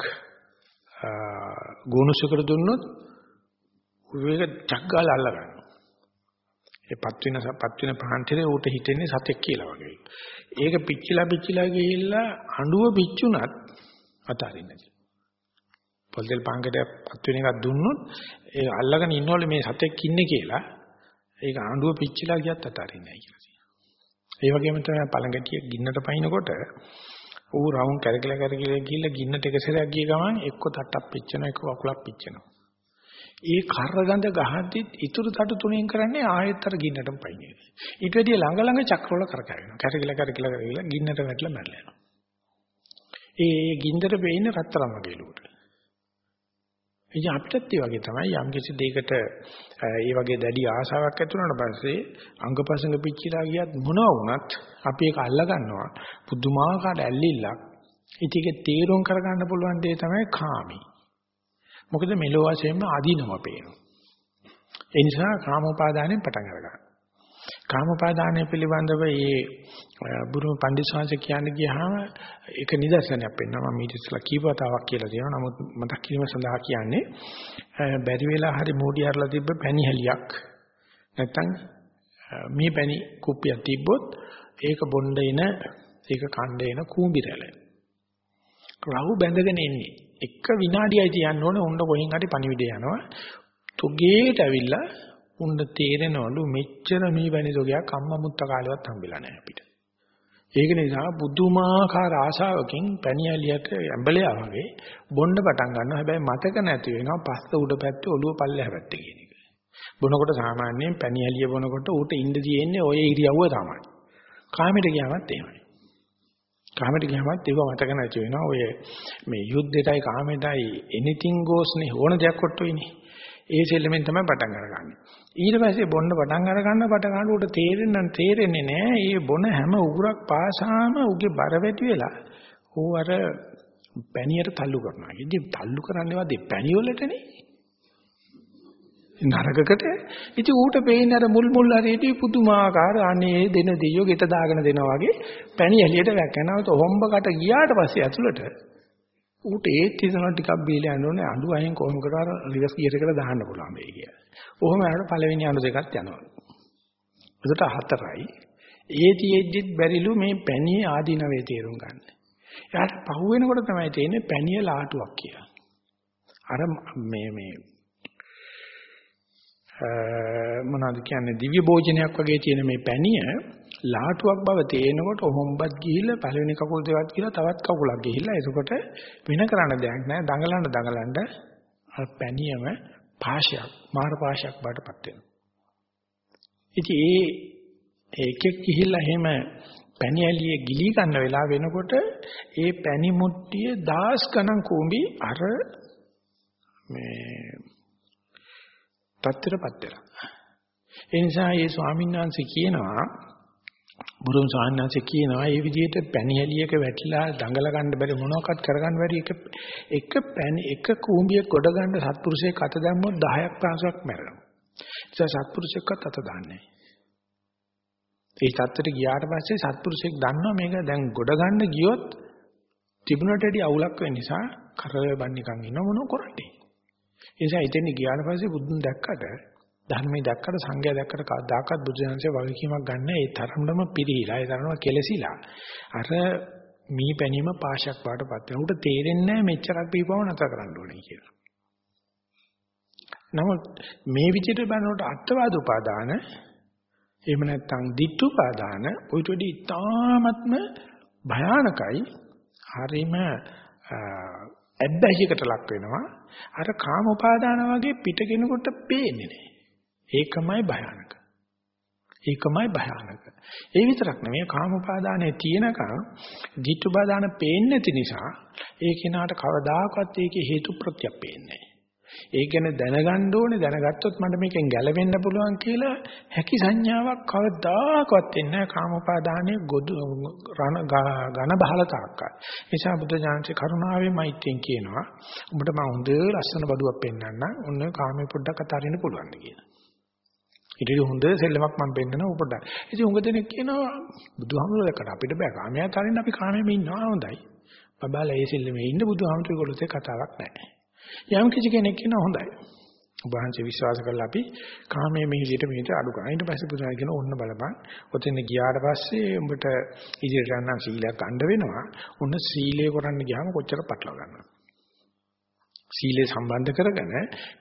ගෝනුසකට දුන්නොත් උවේක චක්ගාල අල්ල ගන්නවා. ඒ පත් වෙන පත් වෙන පාන්තිරේ ඌට හිතෙන්නේ සතෙක් කියලා වගේ. ඒක පිච්චිලා පිච්චිලා ගිහිල්ලා අඬුව පිච්චුණත් අතාරින්නේ නැහැ. පොල්දෙල් පාංගට පත් වෙන එකක් දුන්නොත් ඒ අල්ලගෙන ඉන්නවලු මේ සතෙක් ඉන්නේ කියලා. ඒක අඬුව පිච්චිලා ගියත් අතාරින්නේ නැහැ කියලා කියනවා. ඒ වගේම තමයි පළඟටිය ගින්නට පයින්නකොට ඌ රවුම් කැරකිලා කැරකිලා ගිහිල්ලා ගින්නට එක සැරයක් ගිය ගමන් එක්ක තට්ටක් පිච්චෙනවා එක්ක වකුලක් පිච්චෙනවා. ඒ කරගඳ ගහද්දි ඉතුරු තටු තුනෙන් කරන්නේ ආයෙත් අර ගින්නටම පයින්නේ. ඊට වැඩිය ළඟ ළඟ චක්‍රවල කරකැවෙනවා. කැරකිලා කැරකිලා කැරකිලා ගින්නට වැටලා මැරලා යනවා. ඒ ගින්දර වෙන්නේ රත්තරන් වගේ ලුට. ඉතින් අපිටත් ඒ වගේ තමයි යම් කිසි දෙයකට ඒ වගේ දැඩි ආසාවක් ඇති වුණාට පස්සේ අංගපසංග පිච්චිලා ගියත් මොනවා වුණත් අපි ඒක අල්ල ගන්නවා පුදුමාකාර ඇල්ලිල්ලක්. ඉතින් ඒක තීරුම් කරගන්න පුළුවන් දේ තමයි කාමී. මොකද මෙලෝ වශයෙන්ම අදිනව පේනවා. ඒ නිසා කාමෝපාදානෙන් පටන් අරගන්න. කාමෝපාදානය පිළිබඳව මේ බුදුම පඬිස්සංශ කියන්න ගියාම ඒක නිදර්ශනයක් වෙනවා. මම ඊට ඉස්සලා කීපවතාවක් කියලා තියෙනවා නමුත් මතක් කිරීම සඳහා කියන්නේ බැරි වෙලා හරි මෝඩි හරලා තිබ්බ පැණි හැලියක්. නැත්තම් මේ පැණි කුප්පියක් තිබ්බොත් ඒක බොණ්ඩ එන ඒක කණ්ඩ එන කූඹි රැළ. රහු බැඳගෙන එන්නේ. එක විනාඩියයි තියන්න ඕනේ. උණ්ඩ කොහෙන් හරි පණිවිඩය යනවා. තුගේට ඇවිල්ලා උණ්ඩ තේරෙනවලු මෙච්චර මේ වැනි සෝගයක් අම්මා මුත්ත කාලෙවත් හම්බෙලා නැහැ අපිට. ඒක නිසා බුදුමාකාර ආශාවකින් පැණියලියට ඇඹලයා වගේ බොන්න පටන් ගන්නවා. හැබැයි මතක නැති වෙනවා පස්ස උඩ පැත්තේ ඔළුව පල්ලෙහා පැත්තේ කියන එක. බොනකොට සාමාන්‍යයෙන් පැණියලිය බොනකොට ඌට ඉඳ තියෙන්නේ ඔය ඉරියව්ව තමයි. කාමයට ගියාමත් එහෙමයි. කාමයට ගියාමත් ඒක මතක නැති වෙනවා. ඔය මේ යුද්ධෙටයි කාමයටයි anything goes නේ ඕන දෙයක් කොට්ටොයිනේ. ඒ සෙල්ලමෙන් තමයි පටන් අරගන්නේ. ඊට පස්සේ බොන්න පටන් අර ගන්න පටන් ගන්නකොට තේරෙන්නේ තේරෙන්නේ නෑ. මේ බොන හැම උගුරක් පාසාම උගේ බර වැඩි වෙලා ඌ අර පැණියට තල්ලු කරනවා. ඉතින් තල්ලු කරන්නේවත් ඒ පැණි වලටනේ. නරකකට ඉතින් ඌට පේන්නේ අර මුල් මුල් හරියට පුදුමාකාර අනේ දෙන දෙයියෝ ගෙට දාගෙන දෙනවා වගේ පැණි එළියට වැක්කනවා. හොම්බකට ගියාට පස්සේ ඇතුළට ඌට ඒත් හිතනවා ටිකක් බීලා යන්න ඕනේ අඬු අහෙන් කොහොම කරාර රිවර්ස් ගියර් එකට දාන්න පුළුවන් මේ කියලා. ඔහොම යනකොට පළවෙනි අඬු දෙකක් යනවා. එතකොට හතරයි. ඒතිෙද්දිත් බැරිලු මේ පැණියේ ආදීනවේ තේරුම් ගන්න. එයාට පහු වෙනකොට තමයි තේන්නේ පැණිය ලාටුවක් කියලා. අර මේ මේ මොනවද කියන්නේ දිව්‍ය භෝජනයක් වගේ තියෙන මේ පැණිය ලාටුවක් බව තේනකොට හොම්බත් ගිහිල්ලා පළවෙනි කකුල් දෙකත් ගිහිල්ලා තවත් කකුලක් ගිහිල්ලා එතකොට වෙන කරන්න දෙයක් නැහැ දඟලන්න දඟලන්න අර පැණියම පාශයක් මාර පාශයක් බාටපත් වෙනවා ඉතින් ඒ එකෙක් ගිහිල්ලා එහෙම පැණි ඇලියේ ගිලී ගන්න වෙලාව වෙනකොට ඒ පැණි මුට්ටිය දාස් ගණන් කූඹි අර මේ තත්ත්වයටපත් වෙලා. ඒ නිසා මේ ස්වාමීන් වහන්සේ කියනවා බුදුන් ස්වාමීන් වහන්සේ කියනවා මේ විදිහට පැණිහැලියක වැටිලා දඟල ගන්න බැරි මොනවාක්වත් කරගන්න බැරි එක එක පැණි එක කූඹියක් ගොඩ ගන්න සත්පුරුෂයෙක් අත දැම්මොත් 10ක් 15ක් මැරෙනවා. ඒ නිසා සත්පුරුෂයෙක්වත් අත දාන්නේ ඒ தත්තට ගියාට පස්සේ සත්පුරුෂයෙක් දන්නවා මේක දැන් ගොඩ ගන්න ගියොත් තිබුණට වැඩි අවුලක් වෙන නිසා කරල බන් නිකන් ඉන්න මොනව කරන්නේ. ඒ නිසා එතෙන් ගියාට පස්සේ බුදුන් දැක්කට ධර්මයේ දැක්කට සංඝයා දැක්කට කවදාකවත් බුදුසසුනේ වගකීමක් ගන්න ඒ තරමටම පිළිහිලා ඒ තරමම කෙලසිලා. අර මී පැනීම පාශයක් වඩපත් වෙන උට තේරෙන්නේ නැහැ මෙච්චරක් පීපව නැතර කරන්න ඕනේ කියලා. නමුත් මේ විදිහට බලනකොට අත්වාද උපාදාන එහෙම නැත්නම් ditth උපාදාන ඔයිට වඩා ඉතාමත්ම භයානකයි. හරීම ඇබ්බැහියකට ලක් වෙනවා. අර කාම උපාදාන වගේ පිටගෙනකොට පේන්නේ නැහැ. ඒකමයි භයානක ඒකමයි භයානක ඒ විතරක් නෙමෙයි කාම උපාදානයේ තියෙනකන් ditth උපාදාන පේන්නේ නැති නිසා ඒ කෙනාට කවදාකවත් ඒකේ හේතු ප්‍රත්‍යක් පේන්නේ නැහැ ඒ ගැන දැනගන්න ඕනේ දැනගත්තොත් මට මේකෙන් ගැලවෙන්න පුළුවන් කියලා හැකි සංඥාවක් කවදාකවත් එන්නේ නැහැ කාමෝපාදානයේ ගොදු ඝන බහල තාක්කයි. ඒ නිසා බුද්ධ ඥානසේ කරුණාවෙන් මෛත්‍රියෙන් කියනවා උඹට මම හොඳ ලස්සන බඩුවක් පෙන්නන්නම්. ඔන්න කාමේ පොඩ්ඩක් අතාරින්න පුළුවන් කියලා. ඊට හොඳ සෙල්ලමක් මම පෙන්නන උපට. ඉතින් උඟ දෙනෙක් කියනවා බුදුහාමුදුරකට අපිට බෑ කාමයේ අතාරින්න අපි කාමයේම ඉන්නවා හොඳයි. බබාලා ඒ සෙල්ලමේ ඉන්න බුදුහාමුදුරේ කතාවක් නැහැ. යම් කිසි කෙනෙක් කියනවා හොඳයි. ඔබ වහන්සේ විශ්වාස කරලා අපි කාමයේ මේ විදිහට මේක අඩු කරා. ඊට පස්සේ පුදුමයි කියන ඕන්න බලපන්. ඔතෙන් ගියාට පස්සේ උඹට ඉදිරියට යන්න සීලයක් ගන්න වෙනවා. ඔන්න සීලය කරන්න ගියාම කොච්චර පටලවා ගන්නවද? සීලේ සම්බන්ධ කරගෙන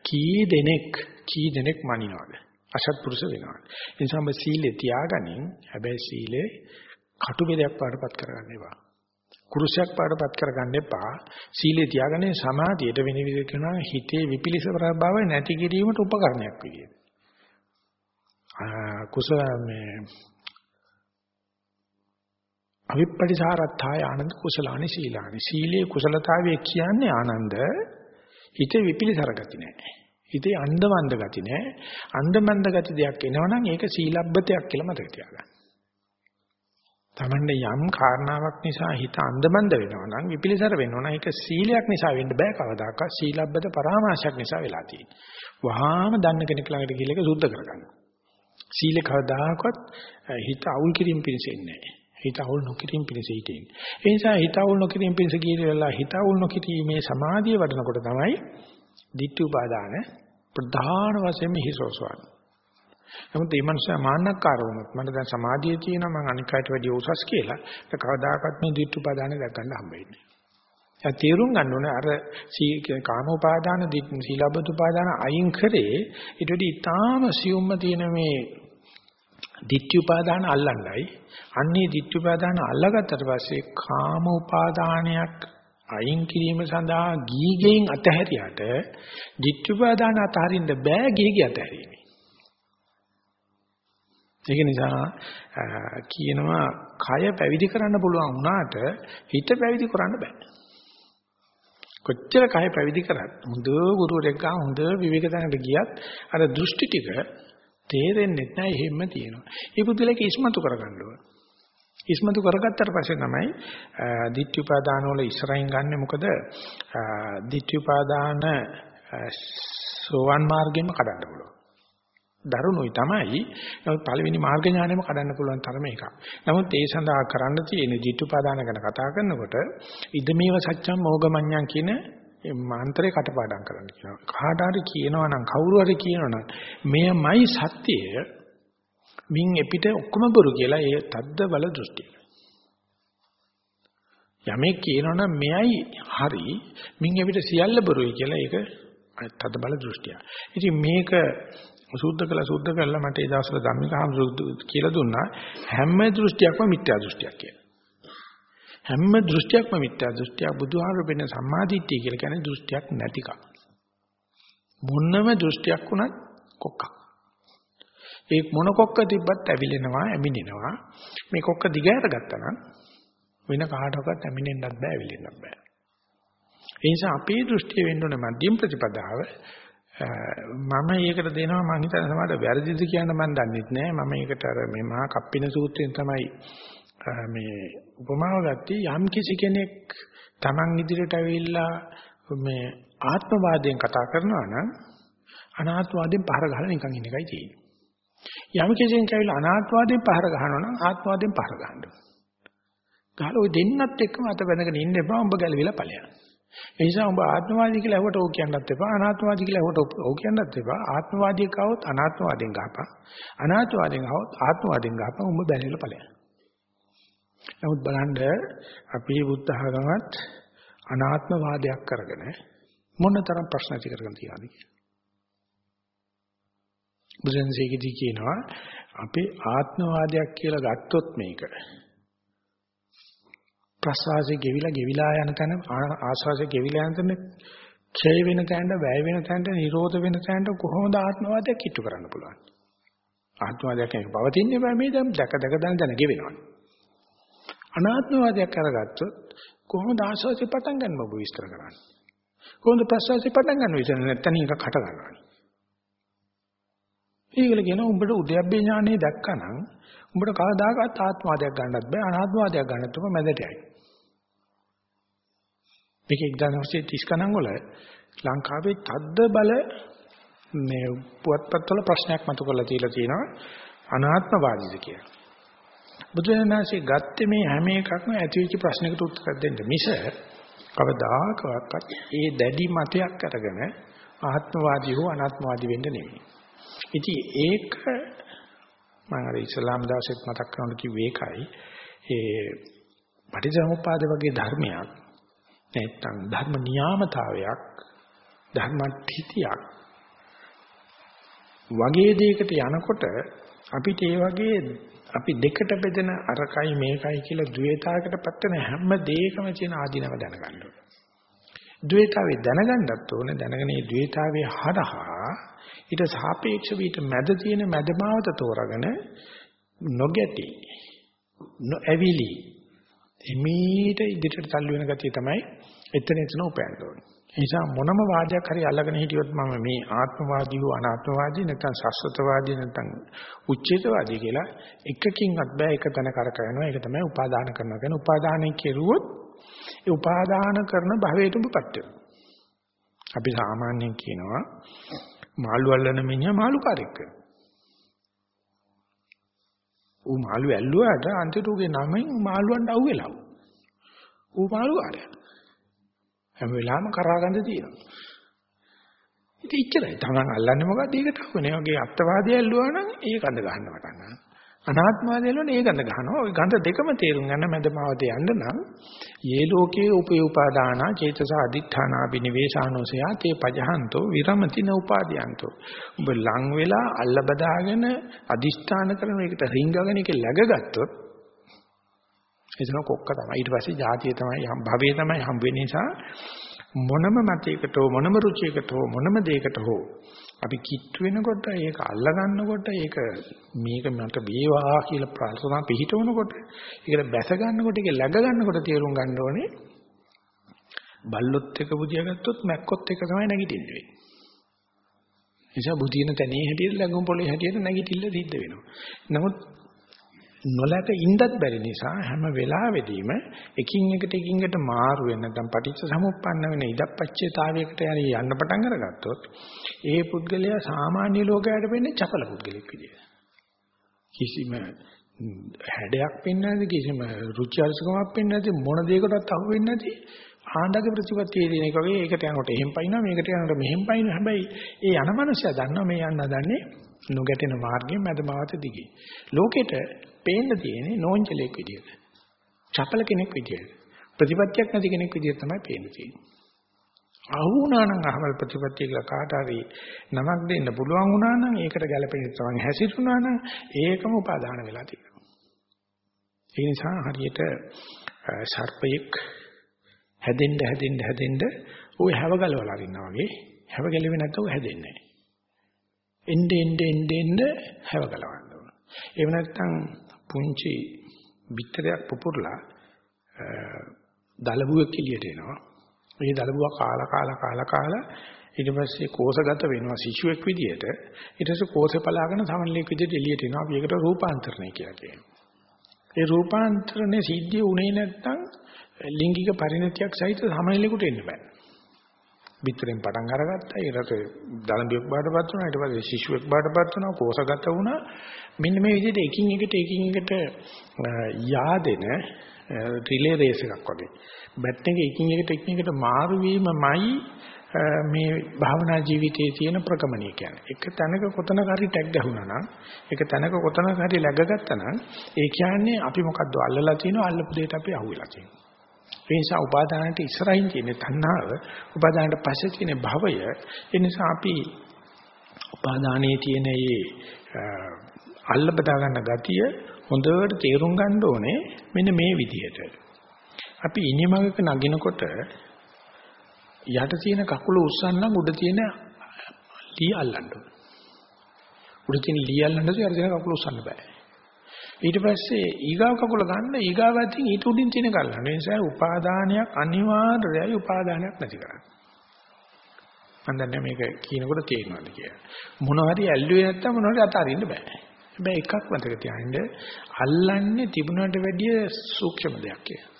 කී දෙනෙක් කී දෙනෙක් මනිනවද? අසත්පුරුෂ වෙනවා. ඒ නිසා ඔබ සීලේ තියාගනින්. හැබැයි සීලේ කටුබෙදයක් පාඩපත් කරගන්න එපා. කුරුසයක් පාඩපත් කරගන්න එපා. සීලේ තියාගන්නේ සමාධියට වෙන විදිහට කියනවා හිතේ විපිලිස බව නැති කිරීමට උපකරණයක් විදියට. කුසල මේ අවිප්පටිසාරත්ථය ආනන්ද කුසලානි සීලානි. සීලේ කුසලතාවය කියන්නේ ආනන්ද හිතේ විපිලිසර ගති නැහැ. හිතේ අන්දමන්ද ගති නැහැ. අන්දමන්ද ගති දෙයක් එනවනම් ඒක සීලබ්බතයක් කියලා මතක තියාගන්න. තමන්ට යම් කාරණාවක් නිසා හිත අන්දමන්ද වෙනවා නම් විපිලිසර වෙනවා නම් ඒක සීලයක් නිසා වෙන්න බෑ කවදාකවත් සීලබ්බත පරාමාශයක් නිසා වෙලා තියෙන්නේ. වහාම දන්න කෙනෙක් ළඟට ගිහලා ඒක සුද්ධ කරගන්න. සීල කවදාකවත් හිත අවුල් කිරීම පිණිස ඉන්නේ හිත අවුල් නොකිරීම පිණිස හිටින්නේ. ඒ නිසා හිත අවුල් නොකිරීම පිණිස ගියලා හිත අවුල් නොකිරීමේ සමාධිය වඩනකොට තමයි ditthi උපාදාන ප්‍රධාන වශයෙන් හිසෝසවන්නේ. නමුත් මේ මනුස්සයා මාන්නක්කාර වුණොත් මට දැන් සමාධිය තියෙනවා මම අනික් අයට වැඩිය උසස් කියලා ඒක කවදාකවත් මේ ditth උපාදානෙ දැක් ගන්න හම්බෙන්නේ නැහැ. ඒ තේරුම් ගන්න ඕනේ අර කාම උපාදාන සීලබ්බත උපාදාන අයින් කරේ ඊට වඩා ඊටාම සියුම්ම තියෙන මේ ditthi උපාදාන අල්ලන්නයි අන්නේ ditthi උපාදාන අල්ලගත්තට පස්සේ කාම උපාදානයක් අයින් කිරීම සඳහා ගීගෙන් අතහැරියට ditthi උපාදාන අතහරින්න බෑ ගීගේ අතහැරීම ඒක නිසා කියනවා කය පැවිදි කරන්න පුළුවන් වුණාට හිත පැවිදි කරන්න බෑ. කොච්චර කය පැවිදි කරත් හොඳ ගුරුවරයෙක් ගා හොඳ විවේක තැනකට ගියත් අර දෘෂ්ටි ටික තේරෙන්නේ නැහැ එහෙම තියෙනවා. ඒ පුදුලක ඉස්මතු කරගන්න ඕන. ඉස්මතු කරගත්තට පස්සේ තමයි ditthi upadana වල ඉස්සරහින් ගන්නෙ මොකද ditthi upadana සෝවන් මාර්ගෙම කඩන්න පුළුවන්. දරුණුයි තමයි. නමුත් පළවෙනි මාර්ග ඥානෙම කඩන්න පුළුවන් තරම එකක්. නමුත් ඒ සඳහා කරන්න තියෙන ජීතුපාදාන ගැන කතා කරනකොට ඉදමේව සත්‍යම් මොගමඤ්ඤං කියන මාන්ත්‍රේ කටපාඩම් කරන්න කියනවා. කාට හරි කියනවා නම් කවුරු හරි කියනවා නම් මෙයමයි සත්‍යය මින් එපිට ඔක්කොම බොරු කියලා ඒ තද්ද බල දෘෂ්ටිය. යමෙක් කියනවා නම් මෙයයි හරි මින් එපිට සියල්ල බොරුයි කියලා ඒක තද්ද බල දෘෂ්ටිය. ඉතින් මේක සුද්ධ කළා සුද්ධ කළා මට ඒ දවස්වල ධම්මික හාමුදුරු කියලා දුන්නා හැම දෘෂ්ටියක්ම මිත්‍යා දෘෂ්ටියක් කියලා. හැම දෘෂ්ටියක්ම මිත්‍යා දෘෂ්ටියක් බුදුහාමර වෙන සම්මාදිට්ඨිය කියලා කියන්නේ දෘෂ්ටියක් නැතිකම. මොනම දෘෂ්ටියක් වුණත් කොක්කක්. ඒ මොන කොක්ක තිබ්බත් ඇවිලෙනවා ඇමිනෙනවා. මේ කොක්ක දිගහැර ගත්තා නම් වෙන කාටවත් ඇමිනෙන්නත් බෑ ඇවිලෙන්නත් බෑ. ඒ නිසා අපේ දෘෂ්ටිය වෙන්න ඕනේ මධ්‍යම ප්‍රතිපදාව මම ඒකට දෙනවා මම හිතන සමහරට වැරදිද කියන්න මම දන්නෙත් නෑ මම ඒකට අර මේ මහා කප්පින සූත්‍රයෙන් තමයි මේ උපමාව ගත්තේ යම් කිසි කෙනෙක් Taman ඉදිරියට ඇවිල්ලා මේ ආත්මවාදයෙන් කතා කරනවා නම් අනාත්මවාදයෙන් පහර ගහලා නිකන් ඉන්න එකයි තියෙන්නේ. යම් කෙනෙක් කැවිලා අනාත්මවාදයෙන් පහර ගහනවා නම් ආත්මවාදයෙන් පහර ගහන්න. ගහලා ওই දෙන්නත් එක්කම අත බැඳගෙන ඉන්න එපා උඹ ගැලවිලා ඵලයන්. ඒ නිසා උඹ ආත්මවාදී කියලා ඇහුවට ඕක කියන්නත් එපා අනාත්මවාදී කියලා ඇහුවට ඕක කියන්නත් එපා ආත්මවාදී කවොත් අනාත්මවාදෙන් ගහපන් අනාත්මවාදෙන් කවොත් ආත්මවාදෙන් ගහපන් උඹ බැලවිලා ඵලයන්. නමුත් බලන්න අපි බුද්ධ ආගමත් අනාත්මවාදයක් කරගෙන මොනතරම් ප්‍රශ්න ඇති කරගෙන තියනවාද කියලා. බුදුන්සේකදී කියනවා අපි ආත්මවාදයක් කියලා ගත්තොත් මේක. ප්‍රසවාසයේ ගෙවිලා ගෙවිලා යන තැන ආස්වාසයේ ගෙවිලා යන තැන ක්ෂය වෙන තැනට වැය වෙන තැනට නිරෝධ වෙන තැනට කොහොමද ආත්මවාදයක් කිට්ටු කරන්න පුළුවන්? ආත්මවාදයක් කියන්නේ පවතින්නේ බෑ. මේ දැන් දැක දැක දැන දැන ගෙවෙනවා. අනාත්මවාදයක් අරගත්තොත් කොහොමද ආස්වාසිය පටන් ගන්න ඔබ විස්තර කරන්නේ? කොහොමද ප්‍රසවාසය පටන් ගන්න? විතර නැත්නම් එකක් හට ගන්නවනේ ඒකල කියන උඹට උද්‍යප්පේ ඥානෙ දැක්කනම් උඹට කවදාකවත් ආත්මවාදයක් ගන්නත් බෑ අනාත්මවාදයක් ගන්නත් උඹ මැදට යයි. මේක 1930 ගණන් වල ලංකාවේ තද්ද බල මේ පුවත්පත්වල ප්‍රශ්නයක් මතු කරලා තියලා තියෙනවා අනාත්මවාදීද කියලා. බුදුරජාණන්සේ ගත්තේ මේ හැම එකක්ම ඇතිවෙච්ච ප්‍රශ්නකට උත්තර දෙන්න මිස කවදාකවත් ඒ දැඩි මතයක් අරගෙන ආත්මවාදී හෝ අනාත්මවාදී වෙන්න නෙමෙයි. ඉතින් ඒක මම අර ඉස්ලාම් දාසෙත් මතක් කරන්න කිව්වේ ඒකයි. ඒ පටිච්චසමුප්පාද වගේ ධර්මයක් නැත්නම් ධර්ම නියාමතාවයක් ධර්මත්‍ත්‍යයක් වගේ දෙයකට යනකොට අපිට ඒ වගේ අපි දෙකට බෙදෙන අරකයි මේකයි කියලා ද්වේතාවකට පත්තන හැම දෙයකම තියෙන ආධිනව දැනගන්න ඕනේ. ද්වේතාවේ දැනගන්නත් ඕනේ දැනගෙන මේ ද්වේතාවේ හරහා ඊට සාපේක්ෂව ඊට මැද තියෙන මැදමාවත තෝරාගෙන නොගැටි නොඇවිලි එමීට ඉදිරියට තල්ලු වෙන ගතිය තමයි එතන එතන උපයන්න ඕනේ. ඒ නිසා මොනම වාදයක් හරි අල්ලගෙන හිටියොත් මම මේ ආත්මවාදී හෝ අනාත්මවාදී නැත්නම් සස්වතවාදී නැත්නම් උච්චේතවාදී කියලා එකකින්වත් බෑ එක තැන කරකවනවා. ඒක තමයි උපාදාන කරනවා. කියන උපාදානයේ කෙරුවොත් ඒ උපාදාන කරන භවයට උඹපත් වෙනවා. අපි සාමාන්‍යයෙන් කියනවා මාළු අල්ලන මිනිහා මාළුකාරයෙක් කරනවා. ඌ මාළු ඇල්ලුවාට අන්තිමට ඌගේ නමෙන් මාළුවන්ට අහුවෙලා. ඌ මාළුකාරයා. හැම වෙලාවෙම කරාගන්න තියෙනවා. ඉතින් ඉච්චරයි. Taman අල්ලන්නේ මොකද්ද? ඒකට අහුවෙන්නේ. වගේ අත්වාදය ඇල්ලුවා නම් ඒක අඳ ගන්න පටන් ගන්නවා. අනාත්මවාදයලෝනේ ඒ ගඳ ගන්නවා. ওই ගඳ දෙකම තේරුම් ගන්න මැදමාවතේ යන්න නම් යේ ලෝකේ උපේ උපාදානා චේතස අදිඨානා බිනිවේසානෝසයා තේ පජහන්තෝ විරමතින උපාදීයන්තෝ. ඔබ ලං වෙලා අල්ල බදාගෙන අදිෂ්ඨාන කරන එකට රිංගගෙන එක läගගත්තොත් එතන කොක්ක තමයි. ඊට පස්සේ ජාතිය තමයි භවය තමයි හම්බ වෙන නිසා මොනම මතයකට හෝ මොනම රුචියකට හෝ මොනම දෙයකට හෝ අපි කිට්ටු වෙනකොට ඒක අල්ල ගන්නකොට ඒක මේක මට වේවා කියලා ප්‍රාර්ථනා පිහිටවනකොට ඒකට බැස ගන්නකොට ඒක läග ගන්නකොට තේරුම් ගන්න ඕනේ බල්ලොත් එක බුදියා ගත්තොත් මැක්කොත් එක තමයි නැගිටින්නේ වෙන්නේ. නිසා බුදින තැනේ හැටියට ලඟුම් පොළේ හැටියට නැගිටිල්ල සිද්ධ වෙනවා. නමුත් නොලක ඉන්නත් බැරි නිසා හැම වෙලාවෙදීම එකින් එකට එකින් එකට මාරු වෙන නැත්නම් පටිච්ච සමුප්පන්න වෙන ඉදප්පච්චේතාවයකට යරි යන්න පටන් අරගත්තොත් ඒ පුද්ගලයා සාමාන්‍ය ලෝකයට වෙන්නේ චපල පුද්ගලෙක් විදියට. කිසිම හැඩයක් පෙන්වන්නේ නැති කිසිම රුචි අරුචිකමක් පෙන්වන්නේ නැති මොන දෙයකටවත් අහු වෙන්නේ නැති ආණ්ඩක ප්‍රතිපත්තියේ දෙන එක වගේ ඒකට යනකොට එහෙම් පයින්නවා මේකට යනකොට මෙහෙම් පයින්නවා හැබැයි ඒ යන මනුස්සයා දන්නවා මේ යන්න හදන්නේ නොගැටෙන මාර්ගයෙන් මැදමාවත දිගේ ලෝකෙට පේන්න තියෙන්නේ නෝන්ජලෙක් විදියට. චපල කෙනෙක් විදියට. ප්‍රතිපත්තියක් නැති කෙනෙක් විදියට තමයි පේන්න තියෙන්නේ. අහු වුණා නම් අහවල් ප්‍රතිපත්තිය කියලා කාට හරි නමක් දෙන්න පුළුවන් වුණා නම් ඒකට ගැළපෙන තරම් හැසිරුණා නම් ඒකම උපාදාන වෙලා තියෙනවා. ඒ නිසා හරියට සර්පයෙක් හැදෙන්න හැදෙන්න හැදෙන්න ওই හැව ගලවලා අරින්නා වගේ හැව ගැලෙන්නේ නැත්නම් හැදෙන්නේ නැහැ. එnde ende ende ende හැව ගලවන්න ඕන. එහෙම නැත්නම් පුංචි පිටරයක් පුපුරලා දලබුවෙක් එළියට එනවා. මේ දලබුවා කාලා කාලා කාලා කාලා ඊට පස්සේ කෝෂගත වෙනවා සිසුවෙක් විදියට. ඊට පස්සේ කෝෂේ පලාගෙන සමනලෙක් විදියට එළියට එනවා. අපි ඒකට රූපාන්තරණය කියලා කියනවා. ඒ රූපාන්තරණය සිද්ධිය උනේ නැත්නම් ලිංගික පරිණතියක් සහිත සමනලෙකුට එන්න බෑ. පිටරෙන් පටන් අරගත්තා ඊට දලඹියක් බාටපත් වුණා ඊට පස්සේ ශිෂ්‍යයෙක් බාටපත් වුණා කෝසගත වුණා මෙන්න මේ විදිහට එකින් එකට එකින් එකට yaadෙන රිලේ රේස් එකක් වගේ. බැට් එක එකින් එකට එකින් එකට මාරු වීමමයි මේ භාවනා ජීවිතයේ තියෙන ප්‍රගමණය කියන්නේ. එක තැනක කොතනක හරි ටැග් ගහුණා නම්, එක තැනක කොතනක හරි läගගත්තා නම්, ඒ කියන්නේ අපි මොකද්ද අල්ලලා තියෙනවා අල්ලපු දෙයට අපි අහුවෙලා තියෙනවා. ඒ නිසා උපාදානයට ඉස්සරහින් තියෙන තණ්හාව, උපාදානයට පස්සේ තියෙන භවය, ඒ නිසා අපි උපාදානයේ තියෙන මේ අල්ල බදා ගන්න ගතිය හොඳට තේරුම් ගන්න ඕනේ මෙන්න මේ විදිහට. අපි ඉනිමගක නගිනකොට යට තියෙන කකුල උස්සන්නම් උඩ තියෙන ලී අල්ලන්න ඕනේ. උඩ තියෙන ලී අල්ලන්නද යට තියෙන කකුල උස්සන්න බෑ. ඊට පස්සේ ඊගාව කකුල ගන්න ඊගාව අතින් ඊට උඩින් තියෙන ගල්ලන්න. ඒ නිසා උපාදානයක් අනිවාර්යයි උපාදානයක් නැති කරන්නේ. මම දන්නේ මේක කියනකොට තේරෙනවද කියලා. මොන හරි ඇල්ලුවේ නැත්තම් මොන හරි අතාරින්න බෑ. හැබැයි එකක් මතක තියාගන්න අල්ලන්නේ තිබුණාට වැඩිය සූක්ෂම දෙයක් කියලා.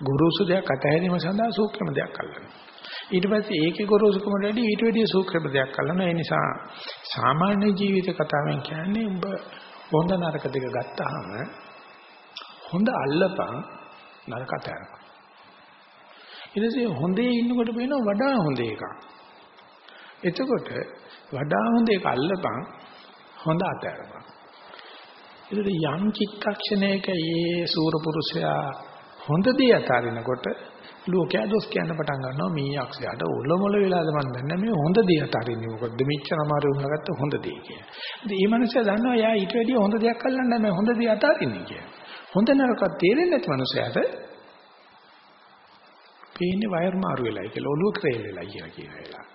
ගුරුසු දෙයක් අතහැරීම සඳහා සූක්ෂම දෙයක් අල්ලනවා. ඊට පස්සේ ඒකේ ගොරෝසුකමට වැඩි ඊට වැඩිය සූක්ෂම දෙයක් අල්ලනවා. ඒ නිසා සාමාන්‍ය ජීවිත කතාවෙන් කියන්නේ උඹ හොඳ නරක දෙක ගත්තාම හොඳ අල්ලපන් නරක අතහැරපන්. ඊටසේ හොඳේ ඉන්නකොට පේනවා වඩා හොඳ එකක්. එතකොට වඩා හොඳ එක අල්ලපන් හොඳ අතහැරපන්. ඒකට යම් චිත්තක්ෂණයක ඒ සූරපුරුෂයා හොඳ දේ අතාරිනකොට ලෝකයා දොස් කියන්න පටන් ගන්නවා මේ යක්ෂයාට ඔලොමොල වෙලාද මන් දන්නේ මේ හොඳ දේ අතාරින්නේ මොකද්ද මෙච්චර අමාරු වුණාගත්ත හොඳ දේ කියලා. ඉතින් මේ මනුස්සයා දන්නවා යා ඊට වැඩිය හොඳ දෙයක් අල්ලන්න මේ හොඳ දේ අතාරින්නේ කියලා. හොඳ නරකක් තේරෙන්නේ නැති මනුස්සයාට පේන්නේ වයර් මාරු වෙලයි කියලා ඔළුව ක්‍රේල් වෙලයි කියලා කියන වෙලාව.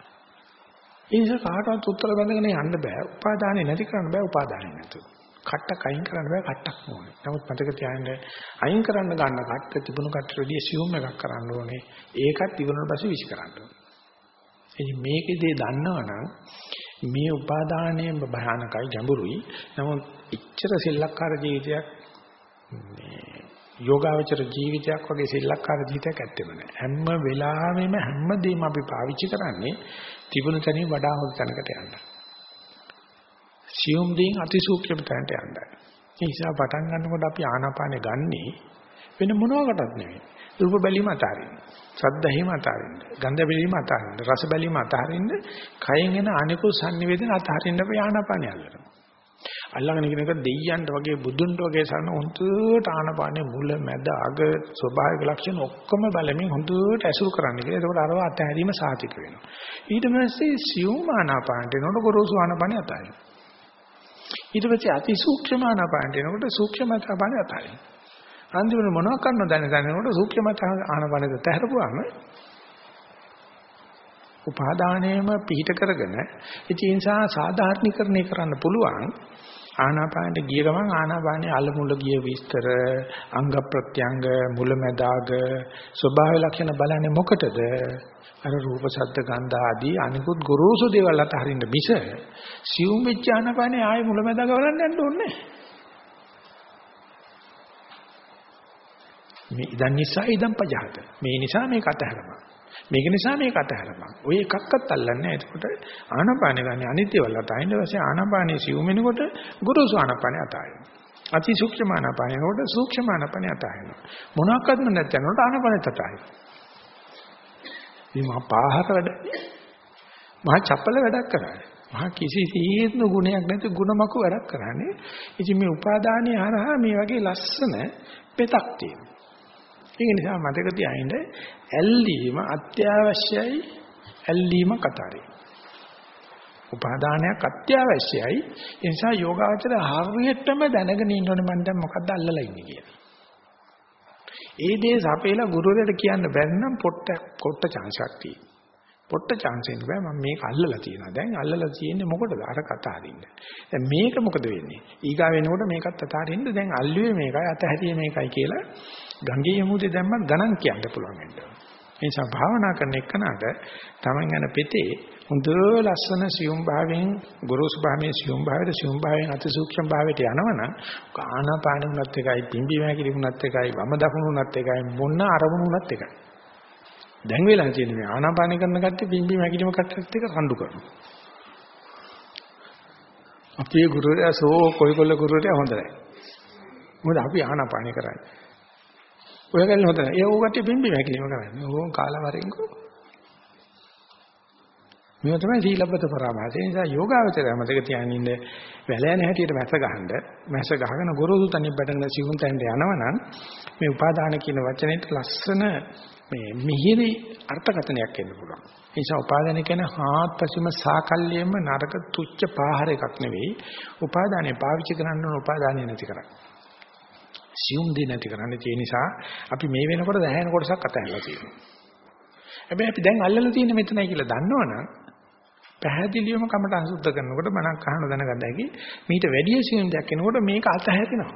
ඒ නිසා කාටවත් උත්තර බඳගෙන යන්න බෑ. උපාදානෙ නැති කරන්න බෑ උපාදානෙ නැතුව. කට්ටක් අයින් කරන්න බෑ කට්ටක් ඕනේ. නමුත් මතක තියාගන්න අයින් කරන්න ගන්න කට්ට තිබුණු කට්ටට වැඩිය සියුම් එකක් කරන්න ඕනේ. ඒකත් ඉවරන පස්සේ විසි කරන්න ඕනේ. ඉතින් මේකේදී දන්නවනම් මේ උපාදානයේ භයානකයි ජඹුරුයි. නමුත් ඉච්ඡර සෙල්ලක්කාර ජීවිතයක් මේ යෝගාවචර ජීවිතයක් වගේ සෙල්ලක්කාර ජීවිතයක් ඇත්තෙම නෑ. හැම වෙලාවෙම හැමදේම අපි පාවිච්චි කරන්නේ තිබුණු තැනින් වඩා හොඳ තැනකට යන්න. සියුම් දෙයින් අතිසූක්ෂම තැනට යන්න. ඒ නිසා පටන් ගන්නකොට අපි ආනාපානෙ ගන්නේ වෙන මොනවාකටත් නෙවෙයි. රූප බැලීම අතාරින්න. ශබ්ද ඇහිම අතාරින්න. ගන්ධ බැලීම අතාරින්න. රස බැලීම අතාරින්න. කයෙන් එන අනිකුත් සංනිවේදන අතාරින්න අපි ආනාපානෙ අල්ලනවා. අල්ලගෙන ඉගෙන එක දෙයියන්ට වගේ බුදුන්ට වගේ සරණ හොඳට ආනාපානෙ මුල මැද අග ස්වභාවික ලක්ෂණ ඔක්කොම බලමින් හොඳට ඇසුරු කරන්න කියලා. එතකොට අරව අතහැරීම සාතික වෙනවා. ඊට පස්සේ සියුම් ආනාපානට එනකොට ගොරෝසු ආනාපානෙ අතාරිනවා. ඊට පස්සේ අති සූක්ෂම ආනාපානට එනකොට සූක්ෂම ආනාපානය අතාරින්න. අන්තිමට මොනව කරනවද දැන දැනනකොට සූක්ෂම ආනාපානෙද තැහැරපුවාම උපාදානයේම පිහිට කරගෙන ඉතින් නිසා සාධාරණීකරණය කරන්න පුළුවන් ආනාපානට ගිය ගමන් ආනාපානයේ අලමුල ගිය විස්තර අංග ප්‍රත්‍යංග මුලැමැදාග ස්වභාව ලක්ෂණ බලන්නේ මොකටද අර රූප ශබ්ද ගන්ධ ආදී අනිකුත් ගොරෝසු දේවල් අතහරින්න මිස සියුම් වෙච්ච ආනාපානයේ ආයේ මුලැමැදාග බලන්න යන්න ඕනේ මේ ඉදන් නිසා ඉදන් පජහත මේ නිසා මේක අතහැරපන් මේක නිසා මේක අතහැරපන් ඔය එකක්වත් අල්ලන්නේ නැහැ. එතකොට ආනාපාන ගන්න අනිත්‍යවල අතහින්න ඊපස්සේ ආනාපානයේ සිව් වෙනකොට ගුරුසු ආනාපානය අතහින්න අති සූක්ෂම ආනාපානයකට සූක්ෂම ආනාපානය අතහින්න මොනවාක්වත්ම නැත්නම්ට ආනාපානය අතහින්න මේ මහා පාහර වැඩ මහා චපල වැඩක් කරන්නේ මහා කිසිසේත්ම ගුණයක් නැති ಗುಣමක වැඩක් කරන්නේ ඉතින් මේ උපාදානයේ හරහා මේ වගේ ලස්සන පෙතක් තියෙනවා ඒක නිසා මතක තියාගන්න ඇල්ලීම අත්‍යවශ්‍යයි ඇල්ලීම කතරේ. උපාදානයක් අත්‍යවශ්‍යයි. ඒ නිසා යෝගාචර හරියටම දැනගෙන ඉන්න ඕනේ මම දැන් මොකද්ද අල්ලලා ඉන්නේ කියලා. ඒ දේ සපේලා ගුරුවරයාට කියන්න බැරි නම් පොට්ට පොට්ට chance එකක් තියෙනවා. පොට්ට chance එක බෑ මම මේක අල්ලලා තියෙනවා. දැන් අල්ලලා තියෙන්නේ මොකටද? අර කතා අරින්න. දැන් මේක මොකද වෙන්නේ? ඊගා වෙනකොට මේකත් අතාරින්න දැන් අල්ලුවේ මේකයි අතහැරියේ මේකයි කියලා ගංගේ යමුදේ දැම්මත් ගණන් කියන්න පුළුවන් වෙනවා. ඒ නිසා භාවනා කරන එකනට තමන් යන පෙතේ හොඳ ලස්සන සියුම් භාවයෙන් ගොරෝසු භාවයෙන් සියුම් භාවයට සියුම් භාවයෙන් අතිසූක්ෂම භාවයට යනවනම් ආනාපාන උනත් එකයි පිම්බි මහැකිලි උනත් එකයි වම දකුණු උනත් එකයි මොන අරමුණු උනත් එකයි. දැන් වෙලා තියෙන මේ ආනාපාන කරන කට්ටිය පිම්බි මහැකිලිම කට්ටියත් එක රණ්ඩු කරනවා. අපේ ගුරුවරයා සෝ කොයි කොල්ල ගුරුවරයා හොඳයි. මොකද අපි ආනාපාන කරන්නේ. ඔය ගල්ල හොතන. ඒ ඕකට පිම්බි මැකිලිම කරන්නේ. ඕන් කාලා වරෙන්කෝ. මේව තමයි සීලබ්බත පරාමාස. ඒ නිසා යෝගාවචරය මතක තියාගෙන ඉන්න වැලෑන හැටියට මැස ගහනද මැස ගහගෙන ගොරෝසු තනින් බඩගෙන සිවුම් තැන්න යනවනම් මේ උපාදාන කියන වචනේට ලස්සන මේ මිහිරි අර්ථකථනයක් එන්න පුළුවන්. ඒ නිසා උපාදාන කියන්නේ හාත්පසීම සාකල්යෙම නරක තුච්ච පාහර එකක් නෙවෙයි. උපාදානේ පාවිච්චි කරන්න ඕන උපාදානේ නැති කරන්නේ. සියුම් දෙ නැති කරන්නේ ඒ නිසා අපි මේ වෙනකොට දැහැෙන කොටසක් අතහැරලා තියෙනවා. හැබැයි අපි දැන් අල්ලලා තියෙන්නේ මෙතනයි කියලා දන්නවනම් පැහැදිලිවම කමට අසුද්ධ කරනකොට මනක් අහන දැනගන්න හැකි මීට වැඩි සියුම් දෙයක් එනකොට මේක අතහැරෙනවා.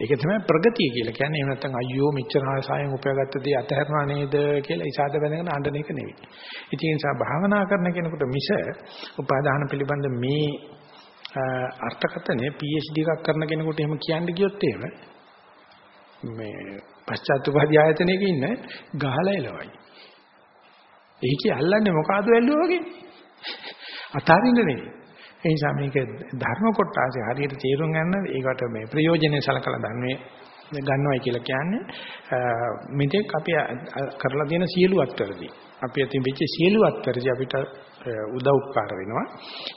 ඒක තමයි ප්‍රගතිය කියලා කියන්නේ. එහෙම නැත්නම් අයියෝ මෙච්චර ආසාවෙන් උපයාගත්ත දේ අතහැරනවා නේද කියලා ඉසాత බැඳගෙන අඬන එක නෙවෙයි. ඉතින් ඒ නිසා භාවනා කරන කෙනෙකුට මිස උපාදාන පිළිබඳ මේ අර්ථකථනය PhD එකක් කරන කෙනෙකුට එහෙම කියන්න ගියොත් එහෙම මේ පශ්චාත්තුපාදී ආයතනයක ඉන්න ගහලා එලවයි. ඒකේ අල්ලන්නේ මොකಾದ වැල්ලුවා වගේ. අතාරින්න නෙවෙයි. ඒ නිසා මේක ධර්ම කොටාසේ හරියට තේරුම් ගන්න ඒකට මේ ප්‍රයෝජනෙ සලකලා දන්නේ ගන්නවයි කියලා කියන්නේ මෙතෙක් අපි කරලා තියෙන සියලු අත්තරදී අපි අතින් වෙච්ච සියලු අත්තරදී අපිට උදව් උපකාර වෙනවා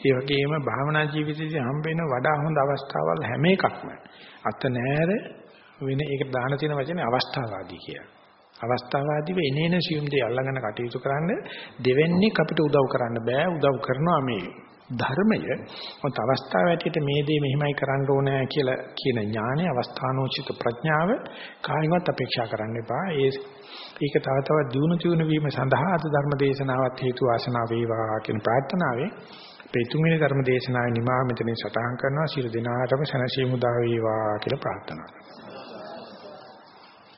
ඒ වගේම භාවනා ජීවිතයේදී හම්බ වෙන වඩා හොඳ අවස්ථාවල් හැම එකක්ම අත නෑර වෙන ඒක දාන තියෙන වචනේ අවස්ථාවාදී කියලා අවස්ථාවාදීව එනේන සියුම් දේ අල්ලගෙන කටයුතු කරන්න දෙවෙන්නේ අපිට උදව් කරන්න බෑ උදව් කරනවා මේ ධර්මය මොකද අවස්ථාව ඇටියට මේ දේ මෙහිමයි කරන්න ඕනේ කියලා කියන ඥානය අවස්ථානෝචිත ප්‍රඥාව කායිමත් අපේක්ෂා කරන්න එපා. ඒ ඒක තව තවත් දියුණු තියුණු වීම සඳහා අද ධර්ම දේශනාවත් හේතු වාසනා වේවා කියන ප්‍රාර්ථනාවෙන් මේ තුන්වෙනි ධර්ම දේශනාවේ නිමා මෙතනින් සටහන් කරනවා. සියලු දෙනාටම සැනසීම උදා වේවා කියලා ප්‍රාර්ථනා කරනවා.